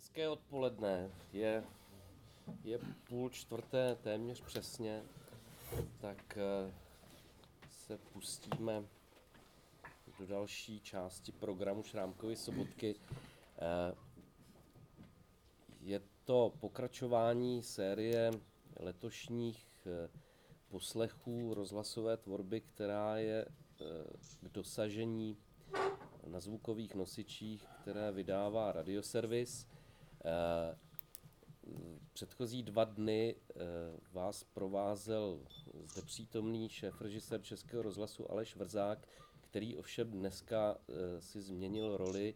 Hezké odpoledne. Je, je půl čtvrté téměř přesně, tak eh, se pustíme do další části programu Šrámkovy sobotky. Eh, je to pokračování série letošních eh, poslechů rozhlasové tvorby, která je k dosažení na zvukových nosičích, které vydává radioservis. Eh, předchozí dva dny eh, vás provázel zde přítomný šéf-režisér Českého rozhlasu Aleš Vrzák, který ovšem dneska eh, si změnil roli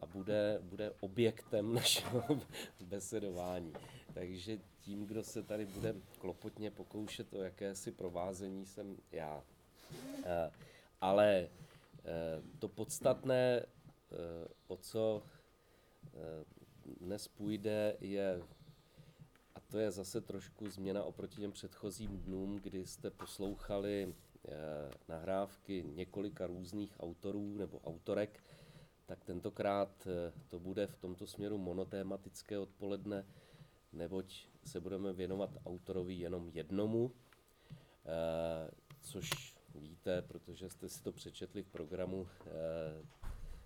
a bude, bude objektem našeho besedování. Takže tím, kdo se tady bude klopotně pokoušet o jakési provázení, jsem já. Ale to podstatné, o co dnes půjde, je, a to je zase trošku změna oproti těm předchozím dnům, kdy jste poslouchali eh, nahrávky několika různých autorů nebo autorek, tak tentokrát eh, to bude v tomto směru monotématické odpoledne, neboť se budeme věnovat autorovi jenom jednomu, eh, což víte, protože jste si to přečetli v programu.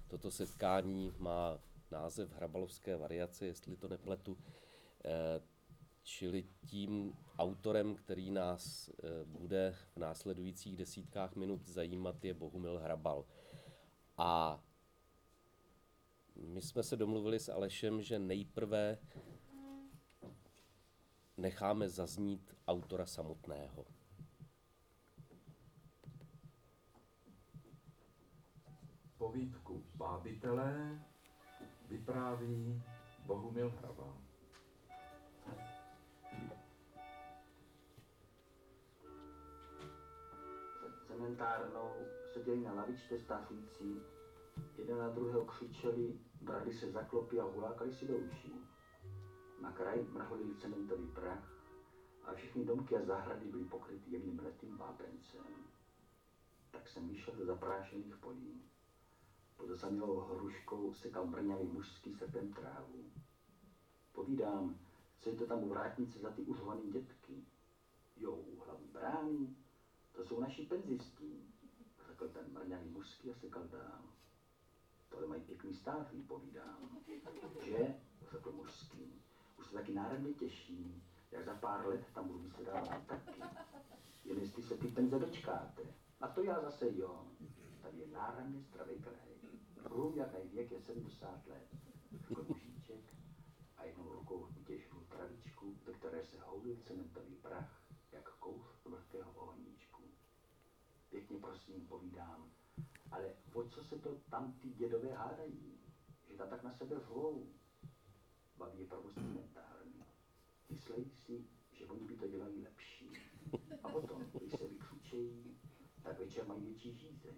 Toto setkání má název hrabalovské variace, jestli to nepletu. Eh, čili tím autorem, který nás eh, bude v následujících desítkách minut zajímat, je Bohumil Hrabal. A my jsme se domluvili s Alešem, že nejprve necháme zaznít autora samotného. Povídku Bábitelé vypráví Bohumil Hrabal. cementárnou seděli na lavičce stáfící, jeden na druhého křičeli, brali se za klopy a hulákali si do uší. Na kraj mrholil cementový prach a všechny domky a zahrady byly pokryty jemným letým vápencem. Tak jsem vyšel do zaprášených polí. Zasamělou hruškou sekal mrňavý mužský srpem trávu. Povídám, co je to tam u vrátnice za ty užhovaný dětky? Jo, hlavní brány, to jsou naši penzistí, řekl ten mrňavý mužský a sekal dál. Tohle mají pěkný stáří, povídám. Že, řekl mužský, už se taky národně těší, jak za pár let tam budu vysedávat taky. Jen jestli se ty penze dočkáte. A to já zase jo. Tady je náramně zdravý kraj. Průměrný věk je 70 let. Řekl mužíček a jednou rukou vytěžil travičku, do které se houlil cementový prach, jak kouř vlhkého ohníčku. Pěkně prosím, povídám, ale o co se to tam ty dědové hádají? Že ta tak na sebe řvou? Baví je provoz cementárny. Myslej si, že oni by to dělali lepší. A potom, když se vykřičejí, tak večer mají větší žízeň.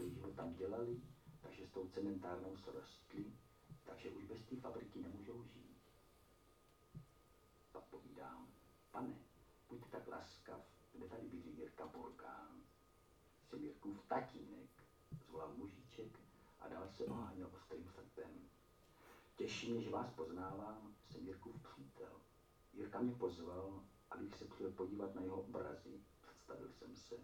Celý život tam dělali, takže s tou cementárnou se rostli, takže už bez té fabriky nemůžou žít. Pak povídám, pane, buďte tak laskav, kde tady bydlí Jirka Burkán. Jsem Jirkův tatínek, zvolal mužíček a dal se oháněl ostrým srpem. Těší mě, že vás poznávám, jsem Jirkův přítel. Jirka mě pozval, abych se přijel podívat na jeho obrazy představil jsem se.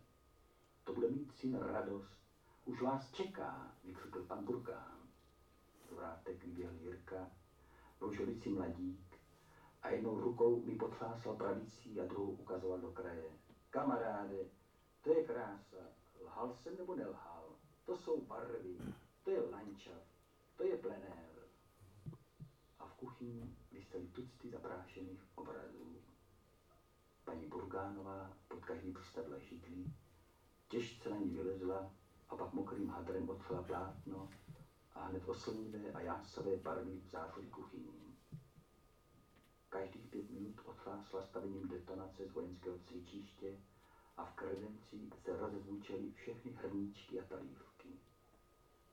To bude mít syn radost. Už vás čeká, vykřikl pan Burkán. Vrátek vyběhl Jirka, si mladík a jednou rukou mi potřásal pravicí a druhou ukazoval do kraje. Kamaráde, to je krása. Lhal jsem nebo nelhal? To jsou barvy, to je lančav, to je plenér. A v kuchyni vysely tucty zaprášených obrazů. Paní Burgánová pod každý přstavla židlí, těžce na ní vylezla a pak mokrým hadrem otřela plátno a hned oslnivé a jásavé barvy zářily kuchyní. Každých pět minut otřásla stavením detonace z vojenského cvičiště a v kredenci se rozezvučely všechny hrníčky a talívky.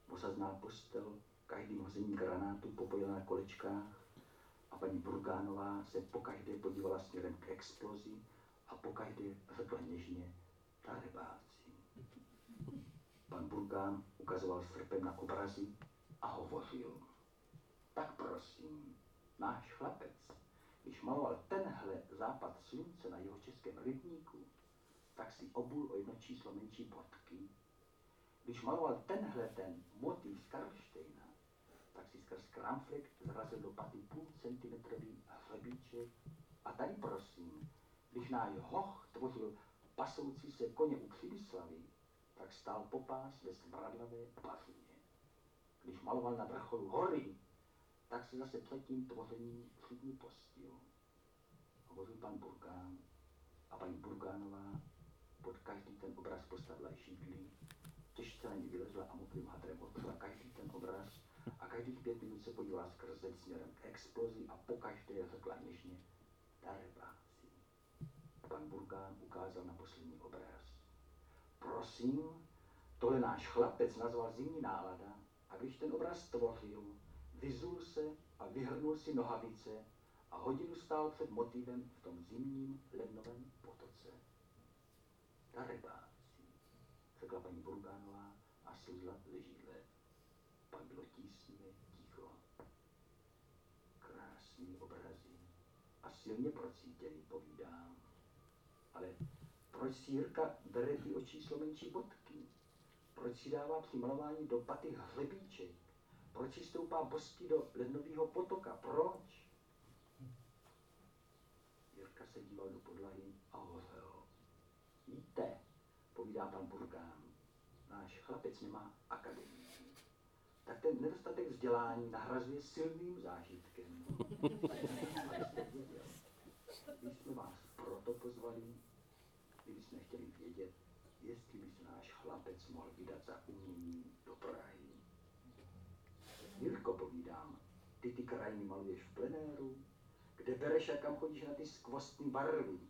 Osazná postel každým hozením granátu popojila na kolečkách a paní Burgánová se pokaždé podívala směrem k explozi a pokaždé řekla něžně, darebáci. Pan Burgán ukazoval srpem na obrazy a hovořil. Tak náš chlapec, když maloval tenhle západ slunce na jeho českém rybníku, tak si obul o jedno číslo menší bodky. Když maloval tenhle ten motiv z Karlštejna, tak si skrz kramflek zrazil do paty půl centimetrový chlebíček. A tady prosím, když náš hoch tvořil pasoucí se koně u Přibyslavy, tak stál popás ve smradlavé bazině. Když maloval na vrcholu hory, tak se zase před tím tvořením chybně postil. Hovořil pan Burgán a paní Burgánová pod každý ten obraz postavila židli, těžce na ní vylezla a mokrým hadrem odpřela každý ten obraz a každých pět minut se podívala skrz zeď směrem k explozi a pokaždé řekla něžně darebáci. Pan Burgán ukázal na poslední obraz. Prosím, tohle náš chlapec nazval zimní nálada a když ten obraz tvořil, vyzul se a vyhrnul si nohavice a hodinu stál před motivem v tom zimním lednovém potoce. Darebáci, řekla paní Burgánová a slzla ze židle. Pak bylo tísnivé ticho. Krásný obrazy a silně procítěný, povídám. Ale proč si Jirka bere ty o číslo menší bodky? Proč si dává při malování do paty hřebíček? Proč si stoupá bosky do lednového potoka? Proč? Jirka se díval do podlahy a hořel. Víte, povídá pan Burgán, náš chlapec nemá akademii. Tak ten nedostatek vzdělání nahrazuje silným zážitkem. Když jsme vás proto pozvali, kdybychom chtěli vědět, jestli by se náš chlapec mohl vydat za umění do Prahy. Jirko, povídám, ty ty krajiny maluješ v plenéru, kde bereš a kam chodíš na ty skvostní barvy,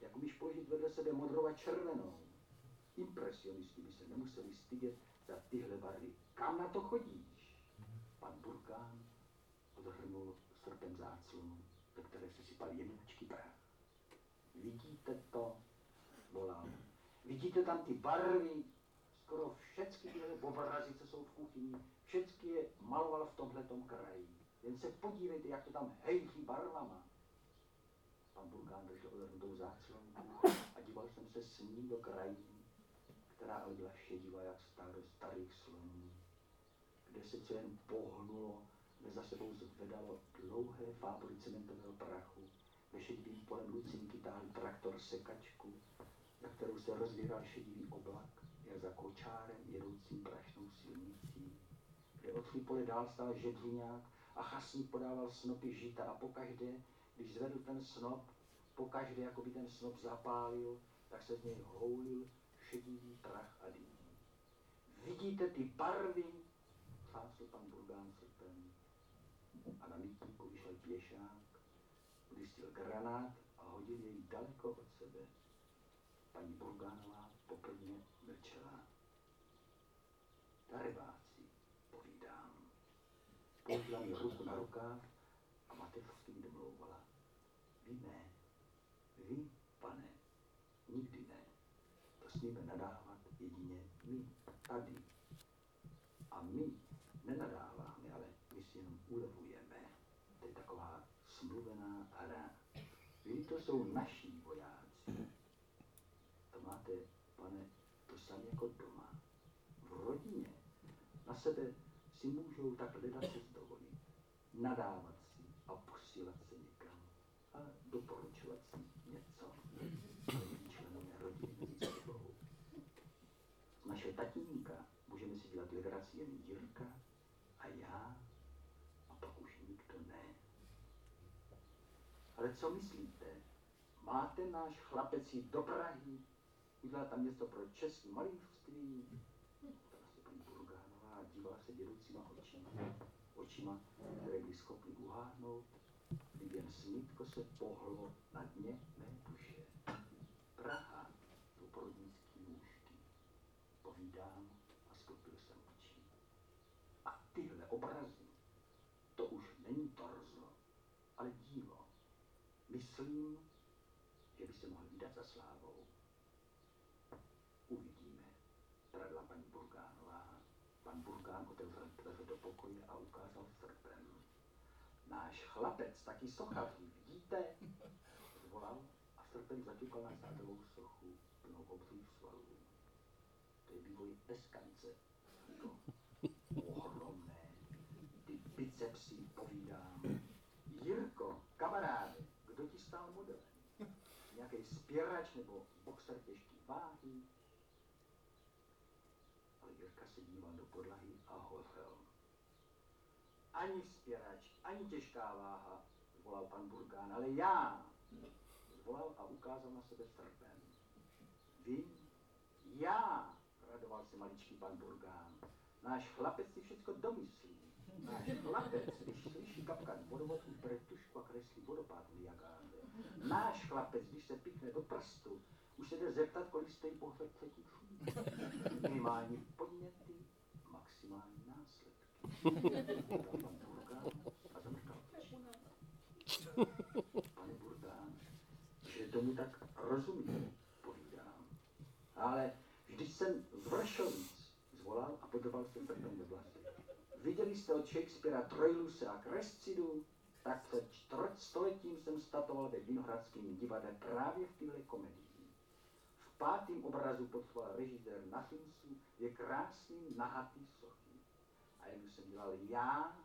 jak umíš položit vedle sebe modrou a červenou. Impresionisti by se nemuseli stydět za tyhle barvy. Kam na to chodíš? Pan Burkán odhrnul srpem záclonu, ve které se sypal jemničky prach. Vidíte to? Volal. Vidíte tam ty barvy? Skoro všechny tyhle obrazy, co jsou v kuchyni, všechny je maloval v tomhletom kraji. Jen se podívejte, jak to tam hejří barvama. Pan Burkán držel odhrnutou záclonku a díval jsem se s ním do krajiny, která ale byla šedivá jak stádo starých slonů, kde se co jen pohnulo, kde za sebou zvedalo dlouhé fábory cementového prachu, ve šedivým polem Lucinky táhl traktor sekačku, na kterou se rozvíral šedivý oblak, jak za kočárem jedoucím prašnou silnicí, kde od pole dál stál žebřiňák a chasník podával snopy žita a pokaždé, když zvedl ten snop, pokaždé, jako by ten snop zapálil, tak se z něj houlil šedivý prach a dým. Vidíte ty barvy? Fásl pan Burgán srpen. A na mítníku vyšel pěšák, vystil granát a hodil jej daleko od sebe. Paní Burgánová poprvně mlčela. Darebáci, povídám. Položila mi ruku na rukáv a mateřsky domlouvala. Vy ne, vy, pane, nikdy ne. To smíme nadávat jedině my, tady. A my nenadáváme, ale my si jenom ulevujeme. To je taková smluvená hra. Vy to jsou naší vojáci. To máte, pane, to samé jako doma. V rodině na sebe si můžou tak hledat se dovolit. Nadávat si a posílat se někam a doporučovat si něco. Členové rodiny mezi sebou. Z našeho tatínka můžeme si dělat legraci jen Jirka a já a pak už nikdo ne. Ale co myslíte? Máte náš chlapec jít do Prahy, udělat tam něco pro malířství? Se Burgánová a dívala se dědoucíma očima, očima, které byly schopny uhádnout, jen smítko se pohlo na dně mé duše. Praha, to porodnický nůžky. Povídám a sklopil jsem oči. A tyhle obrazy, to už není torzo, ale dílo. Myslím, že by se mohl vydat za slávou. Uvidíme, pravila paní Burgánová. Pan Burgán otevřel dveře do pokoje a ukázal srpen. Náš Náš chlapec, taky sochařů, vidíte? Zvolal a srpen zaťukal na sádovou sochu plnou obřích svalů. To je vývoj bez kance. To ohromné. Ty bicepsy povídám. Jirko, kamaráde, kdo ti stál modelem? Nějaký spěrač nebo boxer těžký váhy? Ale Jirka se díval do podlahy. Ani vzpěrač, ani těžká váha, zvolal pan Burkán, ale já. Zvolal a ukázal na sebe srpen. Vy? Já, radoval se maličký pan Burkán. Náš chlapec si všechno domyslí. Náš chlapec, když slyší kapkan vodovod, už bere tušku a kreslí vodopád v Niagáře. Náš chlapec, když se píchne do prstu, už se jde zeptat, kolik stojí pohled třetí Minimální podněty, maximální následky. Říkal pan Burkán a zamrkal Pane Burkán, že tomu tak rozumím, povídám. Ale vždyť jsem z Vršovic zvolal a podrval se srpem do vlasy. Viděli jste od Shakespearea Troiluse a Krescidu? Tak před čtvrt stoletím jsem statoval ve Vinohradském divadle právě v téhle komedii. V pátém obrazu poslal režisér Nachinsu je krásný nahatý sochy. A jenom jsem dělal já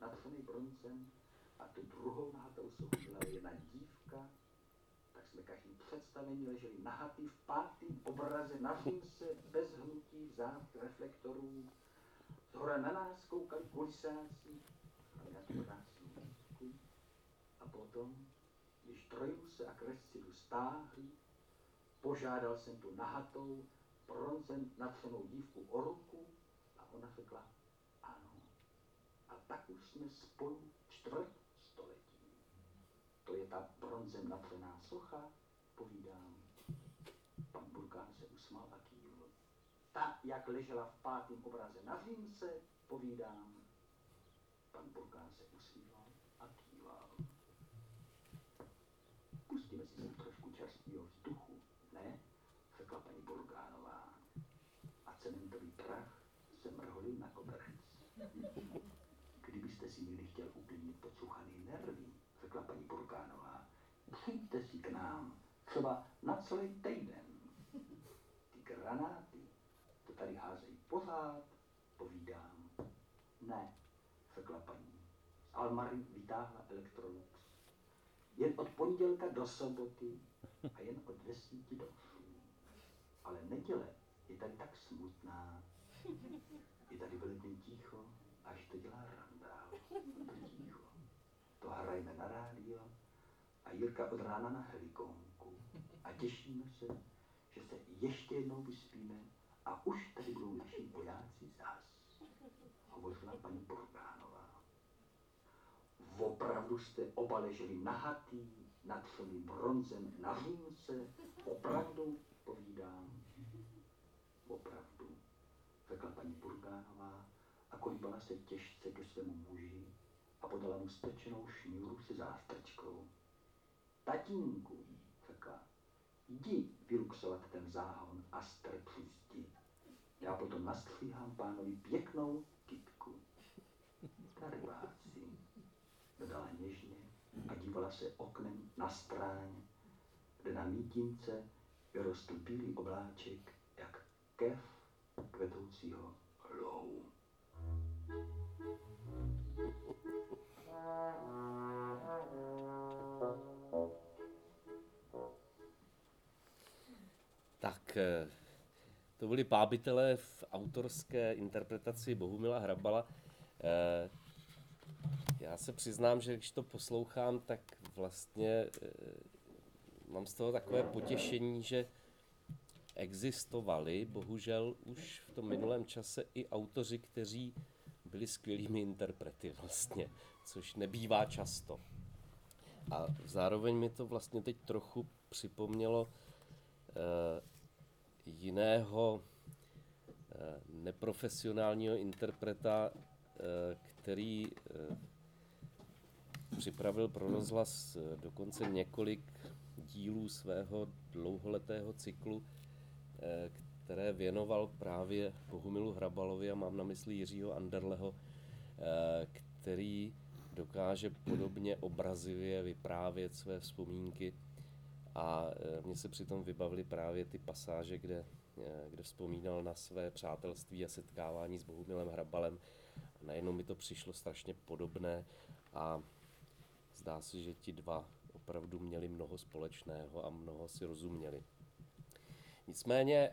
natřený broncem a tu druhou nahatou sochu dělala jedna dívka, tak jsme každý představení leželi nahatý v pátém obraze na se bez hnutí zád reflektorů. Zhora na nás koukali kulisáci a nějakou krásnou dívku. A potom, když Trojuse a Krescidu stáhli, požádal jsem tu nahatou, bronzem natřenou dívku o ruku a ona řekla tak už jsme spolu čtvrt století. To je ta bronzem natřená socha, povídám. Pan Burkán se usmál a kývl. Ta, jak ležela v pátém obraze na Římse, povídám. Pan Burkán se usmíval a kýval. Pustíme si sem trošku čerstvého vzduchu, ne? Řekla paní Burkánová. A cementový prach se mrholil na koberec. Si měli chtěl uklidnit podsuchaný nervy, řekla paní Burkánová, přijďte si k nám, třeba na celý týden. Ty granáty, to tady házejí pořád, povídám. Ne, řekla paní. Almary vytáhla Electrolux. Jen od pondělka do soboty a jen od desíti do osmi. Ale neděle je tady tak smutná. Je tady velmi ticho, až to dělá randál. To hrajeme na rádio a Jirka od rána na helikonku. A těšíme se, že se ještě jednou vyspíme a už tady budou naši vojáci zas. Hovořila paní Burgánová. Opravdu jste oba leželi nahatý, natřený bronzem na římse, opravdu povídám. Opravdu, řekla paní Burgánová a kolíbala se těžce ke svému muži a podala mu stečenou šňůru se zástrčkou. Tatínku, řekla, jdi vyluxovat ten záhon a strp zdi. Já potom nastříhám pánovi pěknou kytku. Ta rybáci, dodala něžně a dívala se oknem na stráň, kde na mítince vyrostl bílý obláček, jak kev kvetoucího lou. Tak eh, to byli pábitelé v autorské interpretaci Bohumila Hrabala. Eh, Já se přiznám, že když to poslouchám, tak vlastně eh, mám z toho takové potěšení, že existovali bohužel už v tom minulém čase i autoři, kteří byli skvělými interprety vlastně, což nebývá často. A zároveň mi to vlastně teď trochu připomnělo eh, jiného eh, neprofesionálního interpreta, eh, který eh, připravil pro rozhlas eh, dokonce několik dílů svého dlouholetého cyklu, eh, které věnoval právě Bohumilu Hrabalovi a mám na mysli Jiřího Anderleho, eh, který dokáže podobně obrazivě vyprávět své vzpomínky a eh, mně se přitom vybavily právě ty pasáže, kde, eh, kde vzpomínal na své přátelství a setkávání s Bohumilem Hrabalem. Najednou mi to přišlo strašně podobné a zdá se, že ti dva opravdu měli mnoho společného a mnoho si rozuměli. Nicméně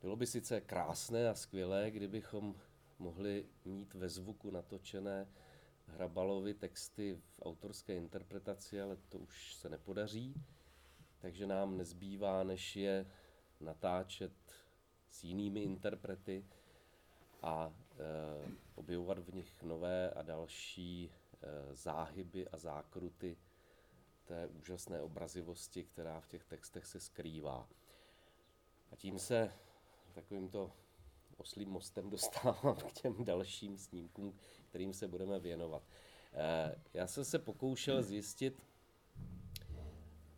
bylo by sice krásné a skvělé, kdybychom mohli mít ve zvuku natočené Hrabalovi texty v autorské interpretaci, ale to už se nepodaří, takže nám nezbývá, než je natáčet s jinými interprety a e, objevovat v nich nové a další e, záhyby a zákruty té úžasné obrazivosti, která v těch textech se skrývá. A tím se takovýmto oslým mostem dostávám k těm dalším snímkům, kterým se budeme věnovat. Eh, já jsem se pokoušel zjistit,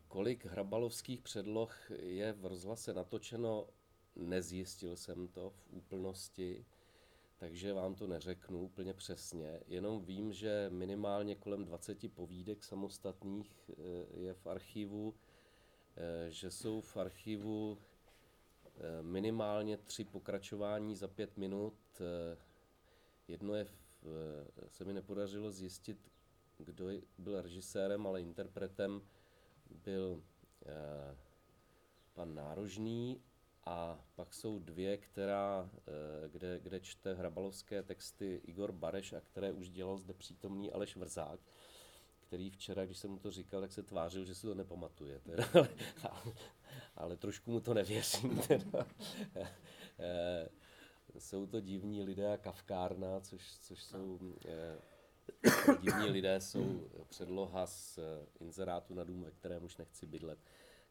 kolik hrabalovských předloh je v rozhlase natočeno. Nezjistil jsem to v úplnosti, takže vám to neřeknu úplně přesně. Jenom vím, že minimálně kolem 20 povídek samostatných eh, je v archivu, eh, že jsou v archivu minimálně tři pokračování za pět minut. Eh, jedno je, eh, se mi nepodařilo zjistit, kdo byl režisérem, ale interpretem byl pan Nárožný a pak jsou dvě, která, kde, kde čte hrabalovské texty Igor Bareš a které už dělal zde přítomný Aleš Vrzák který včera, když jsem mu to říkal, tak se tvářil, že si to nepamatuje. Teda. Ale trošku mu to nevěřím. Teda. Eh, jsou to divní lidé a kavkárna, což, což jsou eh, divní lidé, jsou předloha z eh, inzerátu na dům, ve kterém už nechci bydlet.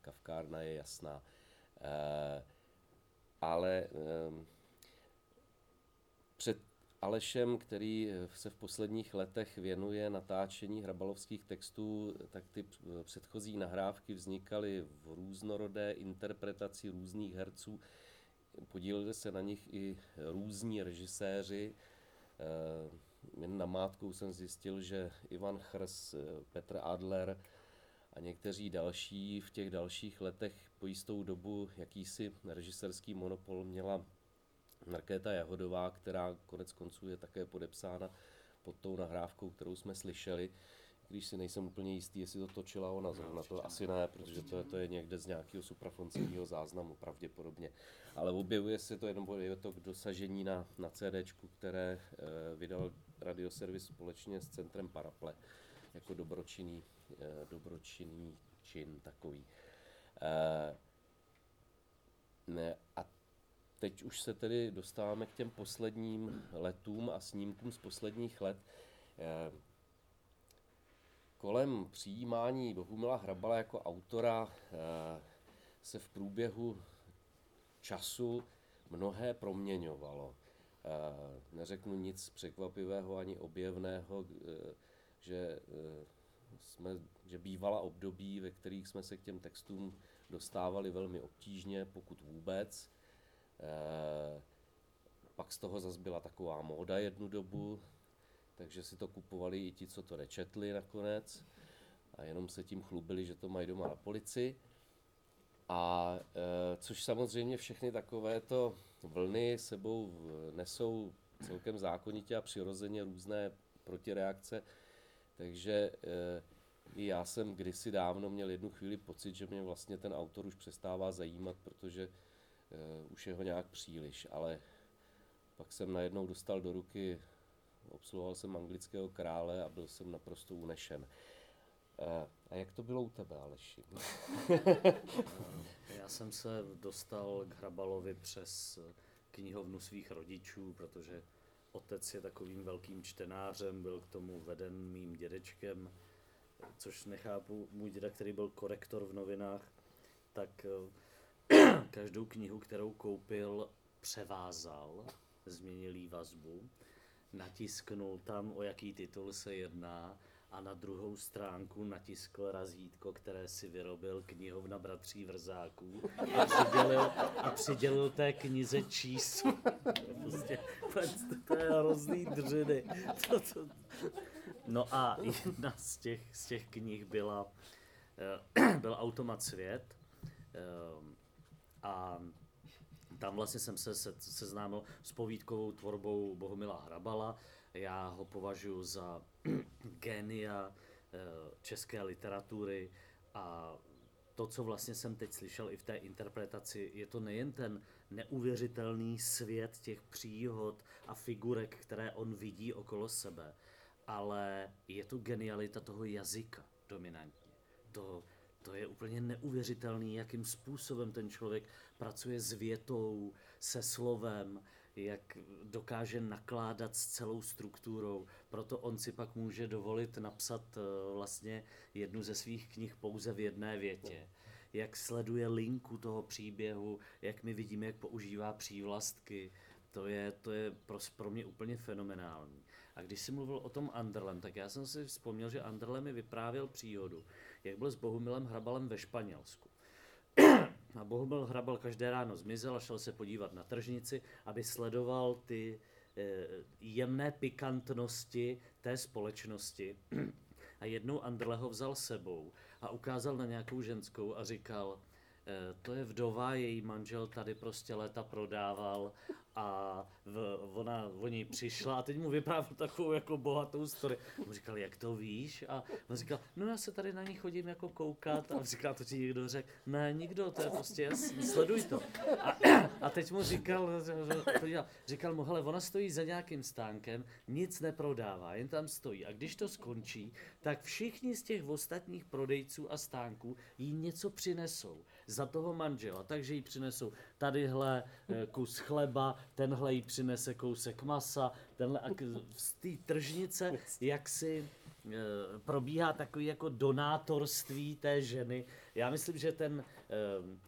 Kavkárna je jasná. Ale před Alešem, který eh, se v posledních letech věnuje natáčení hrabalovských textů, tak ty předchozí nahrávky vznikaly v různorodé interpretaci různých herců. Podíleli se na nich i různí režiséři. Eh, jen na mátkou jsem zjistil, že Ivan Chrs, eh, Petr Adler a někteří další v těch dalších letech po jistou dobu jakýsi režiserský monopol měla Markéta Jahodová, která konec konců je také podepsána pod tou nahrávkou, kterou jsme slyšeli, když si nejsem úplně jistý, jestli to točila ona zrovna, to asi ne, protože to je, to je někde z nějakého suprafonského záznamu pravděpodobně. Ale objevuje se to jenom je to k dosažení na, na CD, které e, vydal radioservis společně s Centrem Paraple jako dobročinný, e, dobročinný čin takový. E, ne, a teď už se tedy dostáváme k těm posledním letům a snímkům z posledních let. Eh, kolem přijímání Bohumila Hrabala jako autora eh, se v průběhu času mnohé proměňovalo. Eh, neřeknu nic překvapivého ani objevného, že, jsme, že bývala období, ve kterých jsme se k těm textům dostávali velmi obtížně, pokud vůbec. Eh, pak z toho zase byla taková móda jednu dobu, takže si to kupovali i ti, co to nečetli nakonec a jenom se tím chlubili, že to mají doma na polici. A e, což samozřejmě všechny takovéto vlny sebou nesou celkem zákonitě a přirozeně různé protireakce. Takže e, i já jsem kdysi dávno měl jednu chvíli pocit, že mě vlastně ten autor už přestává zajímat, protože už je ho nějak příliš, ale pak jsem najednou dostal do ruky, obsluhoval jsem anglického krále a byl jsem naprosto unešen. Uh, a jak to bylo u tebe, Aleši? Já jsem se dostal k Hrabalovi přes knihovnu svých rodičů, protože otec je takovým velkým čtenářem, byl k tomu veden mým dědečkem, což nechápu, můj děda, který byl korektor v novinách, tak každou knihu, kterou koupil, převázal, změnil jí vazbu, natisknul tam, o jaký titul se jedná a na druhou stránku natiskl razítko, které si vyrobil knihovna bratří Vrzáků a přidělil, a přidělil té knize číslo. Prostě, to je hrozný dřiny. To, to. No a jedna z těch, z těch knih byla, eh, byl Automat svět eh, a tam vlastně jsem se seznámil s povídkovou tvorbou Bohumila Hrabala. Já ho považuji za génia eh, české literatury a to, co vlastně jsem teď slyšel i v té interpretaci, je to nejen ten neuvěřitelný svět těch příhod a figurek, které on vidí okolo sebe, ale je to genialita toho jazyka dominantně. To, to je úplně neuvěřitelný, jakým způsobem ten člověk pracuje s větou, se slovem, jak dokáže nakládat s celou strukturou. Proto on si pak může dovolit napsat eh, vlastně jednu ze svých knih pouze v jedné větě. Jak sleduje linku toho příběhu, jak my vidíme, jak používá přívlastky. To je, to je pro, pro mě úplně fenomenální. A když jsi mluvil o tom Anderlem, tak já jsem si vzpomněl, že Anderle mi vyprávěl příhodu, jak byl s Bohumilem Hrabalem ve Španělsku. A Bohumil Hrabal každé ráno zmizel a šel se podívat na tržnici, aby sledoval ty eh, jemné pikantnosti té společnosti. A jednou Andrle ho vzal sebou a ukázal na nějakou ženskou a říkal, Eh, to je vdova, její manžel tady prostě léta prodával a v, ona o přišla a teď mu vyprávěl takovou jako bohatou story. On říkal, jak to víš? A on říkal, no já se tady na ní chodím jako koukat a on říkal, to ti někdo řekl, ne, nikdo, to je prostě jasný, sleduj to. A, a teď mu říkal, to dělal, říkal mu, hele, ona stojí za nějakým stánkem, nic neprodává, jen tam stojí a když to skončí, tak všichni z těch ostatních prodejců a stánků jí něco přinesou za toho manžela, takže jí přinesou tadyhle eh, kus chleba, tenhle jí přinese kousek masa, tenhle a z té tržnice, jak si eh, probíhá takový jako donátorství té ženy. Já myslím, že ten eh,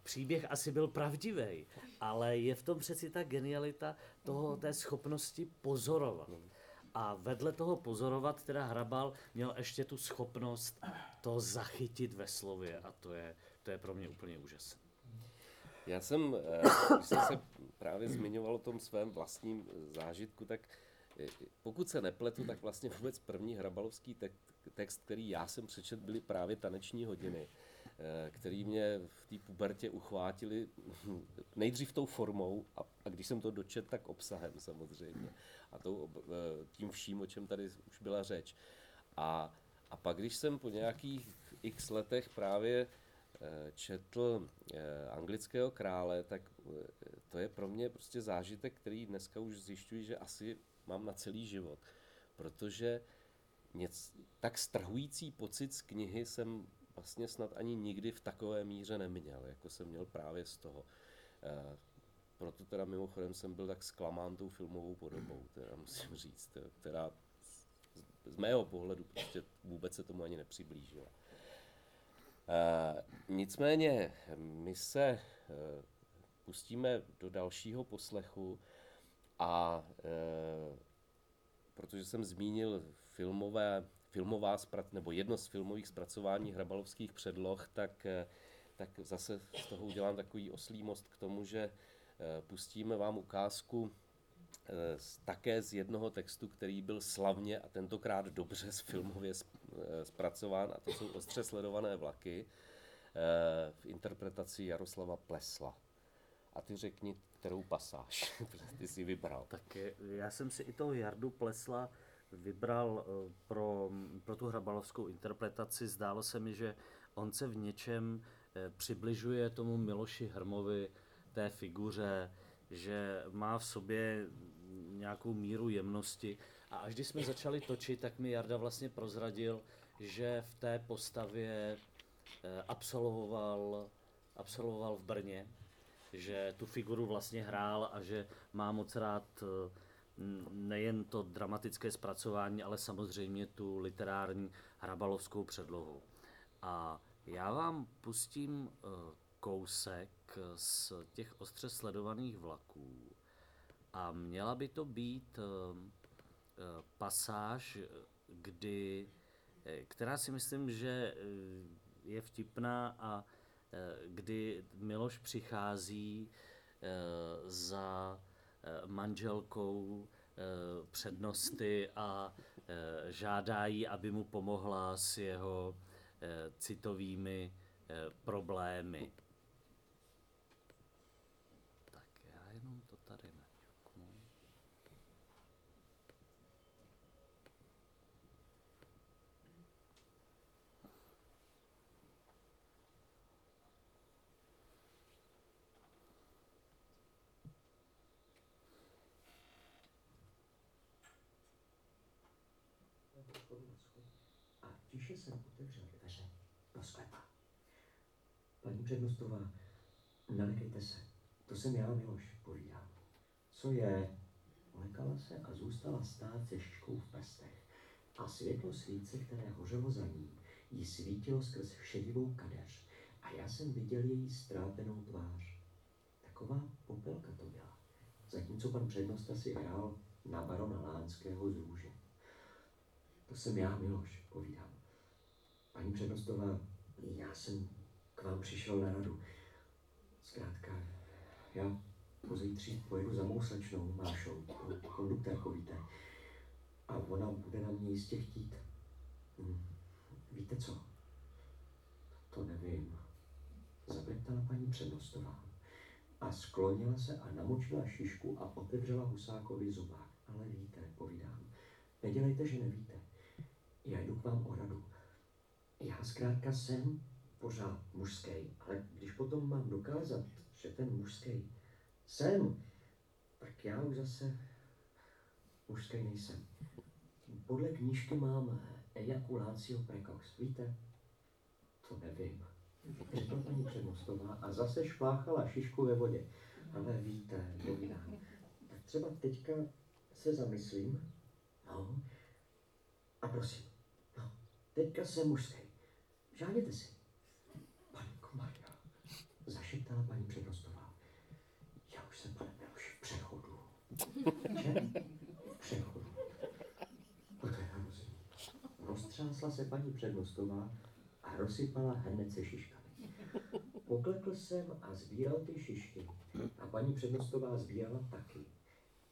příběh asi byl pravdivý, ale je v tom přeci ta genialita toho, té schopnosti pozorovat. A vedle toho pozorovat, teda Hrabal měl ještě tu schopnost to zachytit ve slově a to je, to je pro mě úplně úžasné. Já jsem, eh, když jsem se právě zmiňoval o tom svém vlastním zážitku, tak eh, pokud se nepletu, tak vlastně vůbec první hrabalovský text, který já jsem přečet, byly právě taneční hodiny, eh, který mě v té pubertě uchvátili nejdřív tou formou a, a když jsem to dočet, tak obsahem samozřejmě. A tou, tím vším, o čem tady už byla řeč. A, a pak, když jsem po nějakých x letech právě Eh, četl eh, anglického krále, tak eh, to je pro mě prostě zážitek, který dneska už zjišťuji, že asi mám na celý život. Protože něc, tak strhující pocit z knihy jsem vlastně snad ani nikdy v takové míře neměl, jako jsem měl právě z toho. Proto teda mimochodem jsem byl tak zklamán tou filmovou podobou, teda musím říct, která z mého pohledu prostě vůbec se tomu ani nepřiblížila. Eh, nicméně my se eh, pustíme do dalšího poslechu a eh, protože jsem zmínil filmové, filmová nebo jedno z filmových zpracování hrabalovských předloh, tak, tak zase z toho udělám takový oslý most k tomu, že pustíme vám ukázku také z jednoho textu, který byl slavně a tentokrát dobře z filmově zpracován a to jsou ostře sledované vlaky v interpretaci Jaroslava Plesla. A ty řekni, kterou pasáž ty si vybral. Tak já jsem si i toho Jardu Plesla vybral eh, pro, pro tu hrabalovskou interpretaci. Zdálo se mi, že on se v něčem přibližuje tomu Miloši Hrmovi, té figuře, že má v sobě nějakou míru jemnosti a až když jsme začali točit, tak mi Jarda vlastně prozradil, že v té postavě eh, absolvoval, absolvoval v Brně, že tu figuru vlastně hrál a že má moc rád eh, nejen to dramatické zpracování, ale samozřejmě tu literární hrabalovskou předlohu. A já vám pustím eh, kousek z těch ostře sledovaných vlaků a měla by to být pasáž, kdy eh, která si myslím, že eh, je vtipná a eh, kdy Miloš přichází za manželkou přednosty a žádá jí, aby mu pomohla s jeho citovými problémy. tiše jsem otevřel dveře do sklepa. Paní přednostová, nelekejte se. To jsem já, Miloš, povídám. Co je? Lekala se a zůstala stát se šiškou v prstech. A světlo svíce, které hořelo za ní, jí svítilo skrz šedivou kadeř. A já jsem viděl její ztrápenou tvář. Taková popelka to byla. Zatímco pan přednosta si hrál na barona Lánského z růže. To jsem já, Miloš, povídám. Paní přednostová, já jsem k vám přišel na radu. Zkrátka, já pozítří pojedu za mou slečnou Mášou, konduktérkou, víte. A ona bude na mě jistě chtít. Hm. Víte co? To nevím. Zapětala paní přednostová a sklonila se a namočila šišku a otevřela Husákovi zubák. Ale víte, povídám, nedělejte, že nevíte. Já jdu k vám o radu. Já zkrátka jsem pořád mužský, ale když potom mám dokázat, že ten mužský jsem, tak já už zase mužský nejsem. Podle knížky mám ejakulácio precox, víte? To nevím. Řekla paní přednostová a zase špláchala šišku ve vodě. Ale víte, povídám. Tak třeba teďka se zamyslím. No. A prosím, no, teďka jsem mužský. Žádněte si. Zašeptala paní přednostová. Já už jsem, pane Miloš, v přechodu. Že? V přechodu. No to je hrozný. Roztřásla se paní přednostová a rozsypala hrnec se šiškami. Poklekl jsem a sbíral ty šišky. A paní přednostová sbírala taky.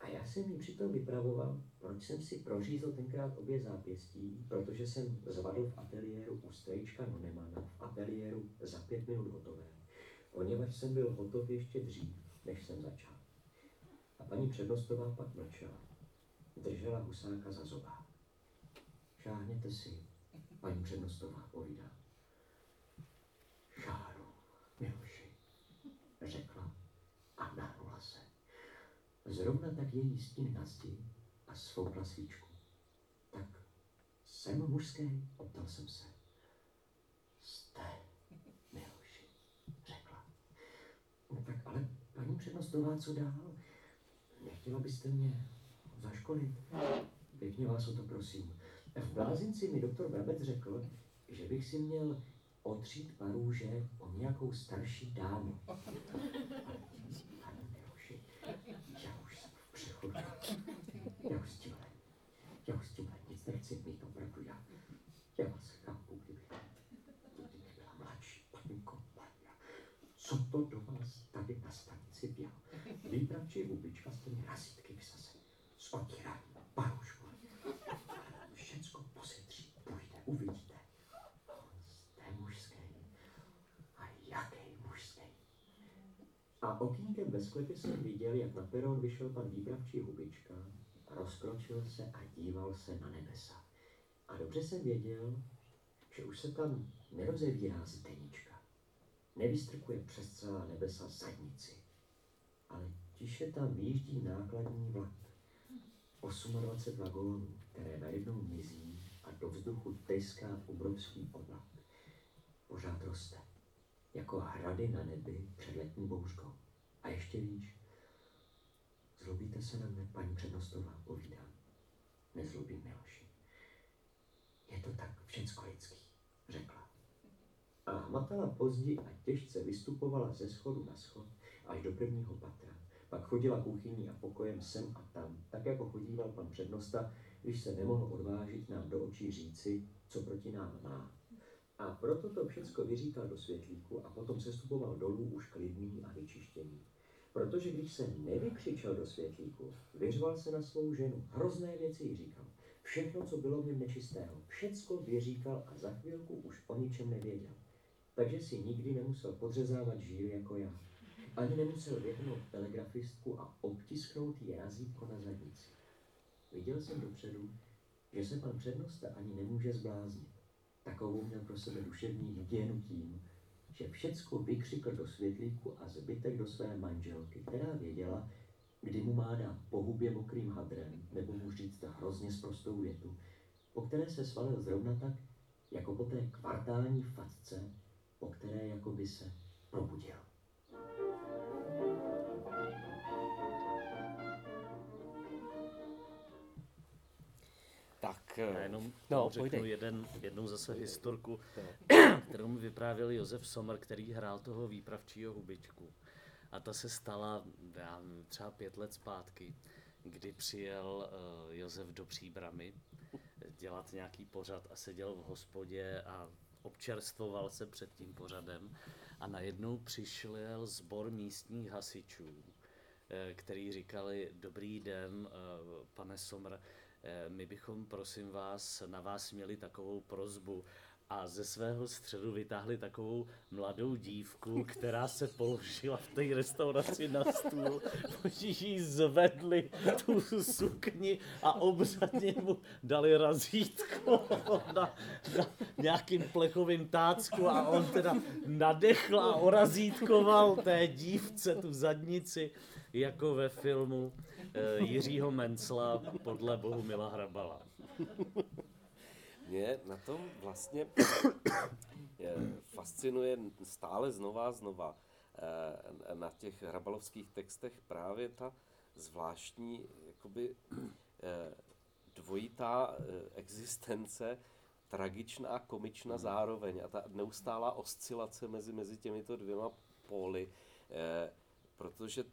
A já jsem jí přitom vypravoval, proč jsem si prořízl tenkrát obě zápěstí, protože jsem zvadl v ateliéru u strejčka Nonemana v ateliéru za pět minut hotové, poněvadž jsem byl hotov ještě dřív, než jsem začal. A paní přednostová pak mlčela. Držela husáka za zobá. Šáhněte si, paní přednostová povídá. Šáru, Miloši, řekla a nahnula se. Zrovna tak její stín na zdi a svoukla svíčku. Tak jsem mužský, optal jsem se. Jste, Miloši, řekla. No tak ale paní přednostová, co dál? Nechtěla byste mě zaškolit? Pěkně vás o to prosím. V blázinci mi doktor Brabec řekl, že bych si měl otřít parůže o nějakou starší dámu. Já už s tímhle, já už s tímhle nic nechci mít, opravdu já. Já vás chápu, kdyby, kdyby byla mladší paninko Maria. Co to do vás tady na stanici běl? Výpravčí hubička jste mi razítky vysase. S otíráním parušku. Všecko posetří, půjde, uvidíte. Jste mužský. A jaký mužský. A okýnkem ve sklepě jsem viděl, jak na peron vyšel pan výpravčí hubička rozkročil se a díval se na nebesa. A dobře jsem věděl, že už se tam nerozevírá zdenička. Nevystrkuje přes celá nebesa zadnici. Ale tiše tam výjíždí nákladní vlak. 28 vagónů, které najednou mizí a do vzduchu tejská obrovský oblak. Pořád roste, jako hrady na nebi před letní bouřkou. A ještě víš, Zlobíte se na mne, paní přednostová, povídám. Nezlobím, Miloši. Je to tak všecko lidský, řekla. A hmatala pozdí a těžce vystupovala ze schodu na schod až do prvního patra. Pak chodila kuchyní a pokojem sem a tam, tak jako chodíval pan přednosta, když se nemohl odvážit nám do očí říci, co proti nám má. A proto to všecko vyříkal do světlíku a potom se stupoval dolů už klidný a vyčištěný. Protože když se nevykřičel do světlíku, vyřval se na svou ženu, hrozné věci jí říkal. Všechno, co bylo v něm nečistého, všecko vyříkal a za chvilku už o ničem nevěděl. Takže si nikdy nemusel podřezávat žíly jako já. Ani nemusel vyhnout telegrafistku a obtisknout jí razítko na zadnici. Viděl jsem dopředu, že se pan přednosta ani nemůže zbláznit. Takovou měl pro sebe duševní hygienu tím, že všecko vykřikl do světlíku a zbytek do své manželky, která věděla, kdy mu má dát po hubě mokrým hadrem, nebo mu říct hrozně sprostou větu, po které se svalil zrovna tak, jako po té kvartální fatce, po které jako by se probudil. Tak, Já jenom no, řeknu pojdej. jeden, jednu zase historku, No. kterou mi vyprávěl Josef Sommer, který hrál toho výpravčího hubičku. A ta se stala já, třeba pět let zpátky, kdy přijel uh, Josef do Příbramy dělat nějaký pořad a seděl v hospodě a občerstvoval se před tím pořadem a najednou přišel sbor místních hasičů, eh, který říkali, dobrý den, eh, pane Somr, eh, my bychom, prosím vás, na vás měli takovou prozbu a ze svého středu vytáhli takovou mladou dívku, která se položila v té restauraci na stůl. Oni jí zvedli tu sukni a obřadně mu dali razítko na, na nějakým plechovým tácku a on teda nadechl a orazítkoval té dívce tu zadnici, jako ve filmu eh, Jiřího Mencla podle Bohumila Hrabala. Mě na tom vlastně je, fascinuje stále znova a znova eh, na těch hrabalovských textech právě ta zvláštní jakoby eh, dvojitá eh, existence, tragičná a komičná zároveň a ta neustálá oscilace mezi, mezi těmito dvěma póly, protože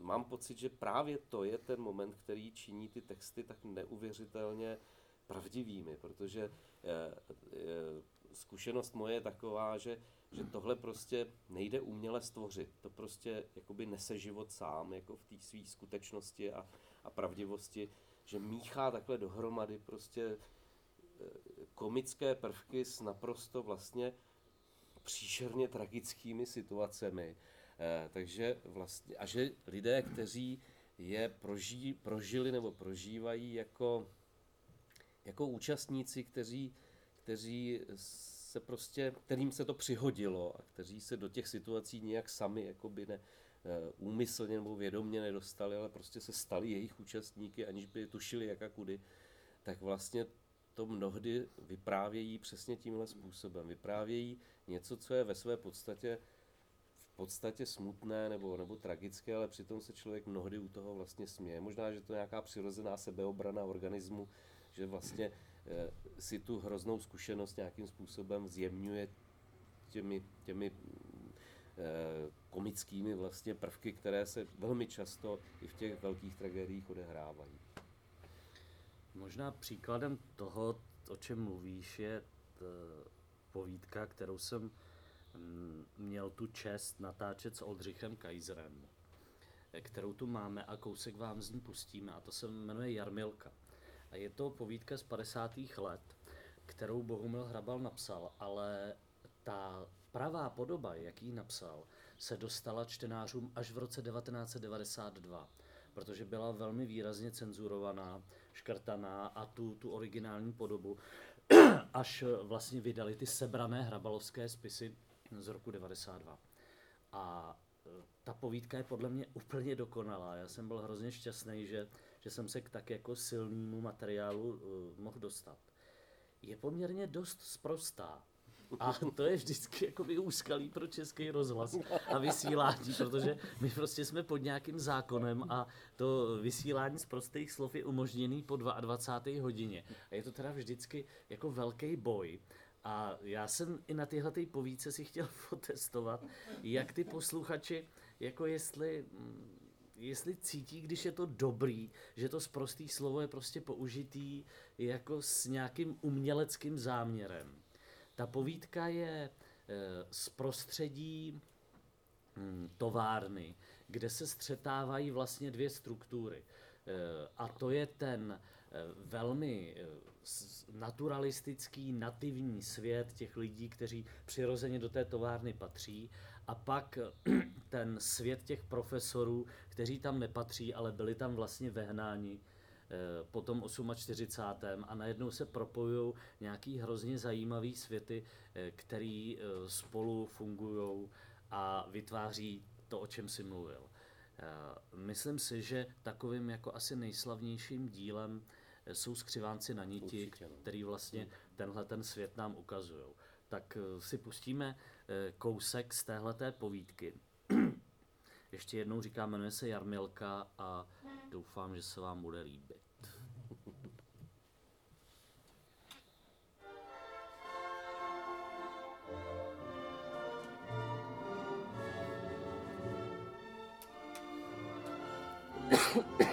mám pocit, že právě to je ten moment, který činí ty texty tak neuvěřitelně pravdivými, protože eh, eh, zkušenost moje je taková, že, že tohle prostě nejde uměle stvořit. To prostě jakoby nese život sám, jako v té své skutečnosti a, a pravdivosti, že míchá takhle dohromady prostě eh, komické prvky s naprosto vlastně příšerně tragickými situacemi. Takže vlastně, a že lidé, kteří je proží, prožili nebo prožívají jako jako účastníci, kteří, kteří se prostě, kterým se to přihodilo a kteří se do těch situací nějak sami jakoby ne, eh, úmyslně nebo vědomně nedostali, ale prostě se stali jejich účastníky, aniž by tušili jak a kudy, tak vlastně to mnohdy vyprávějí přesně tímhle způsobem. Vyprávějí něco, co je ve své podstatě podstatě smutné nebo, nebo tragické, ale přitom se člověk mnohdy u toho vlastně směje. Možná, že to je nějaká přirozená sebeobrana organismu, že vlastně eh, si tu hroznou zkušenost nějakým způsobem zjemňuje těmi, těmi eh, komickými vlastně prvky, které se velmi často i v těch velkých tragédiích odehrávají. Možná příkladem toho, o čem mluvíš, je t, povídka, kterou jsem měl tu čest natáčet s Oldřichem Kaiserem, kterou tu máme a kousek vám z ní pustíme a to se jmenuje Jarmilka. A je to povídka z 50. let, kterou Bohumil Hrabal napsal, ale ta pravá podoba, jak ji napsal, se dostala čtenářům až v roce 1992, protože byla velmi výrazně cenzurovaná, škrtaná a tu, tu originální podobu až vlastně vydali ty sebrané hrabalovské spisy z roku 92. A e, ta povídka je podle mě úplně dokonalá. Já jsem byl hrozně šťastný, že že jsem se k tak jako silnému materiálu uh, mohl dostat. Je poměrně dost sprostá. A to je vždycky jakoby úskalý pro český rozhlas a vysílání, protože my prostě jsme pod nějakým zákonem a to vysílání z prostých slov je umožněný po 22. hodině. A je to teda vždycky jako velký boj. A já jsem i na tyhle povíce si chtěl potestovat, jak ty posluchači, jako jestli mm, jestli cítí, když je to dobrý, že to sprostý slovo je prostě použitý jako s nějakým uměleckým záměrem. Ta povídka je eh, z prostředí hm, továrny, kde se střetávají vlastně dvě struktury. Eh, a to je ten velmi naturalistický, nativní svět těch lidí, kteří přirozeně do té továrny patří a pak ten svět těch profesorů, kteří tam nepatří, ale byli tam vlastně vehnáni eh, po tom 48. a najednou se propojují nějaký hrozně zajímavý světy, eh, který eh, spolu fungují a vytváří to, o čem si mluvil. Myslím si, že takovým jako asi nejslavnějším dílem jsou skřivánci na niti, Určitě, no. který vlastně tenhle ten svět nám ukazují. Tak si pustíme Eh, kousek z téhleté povídky. Ještě jednou říkám, jmenuje se Jarmilka a doufám, že se vám bude líbit.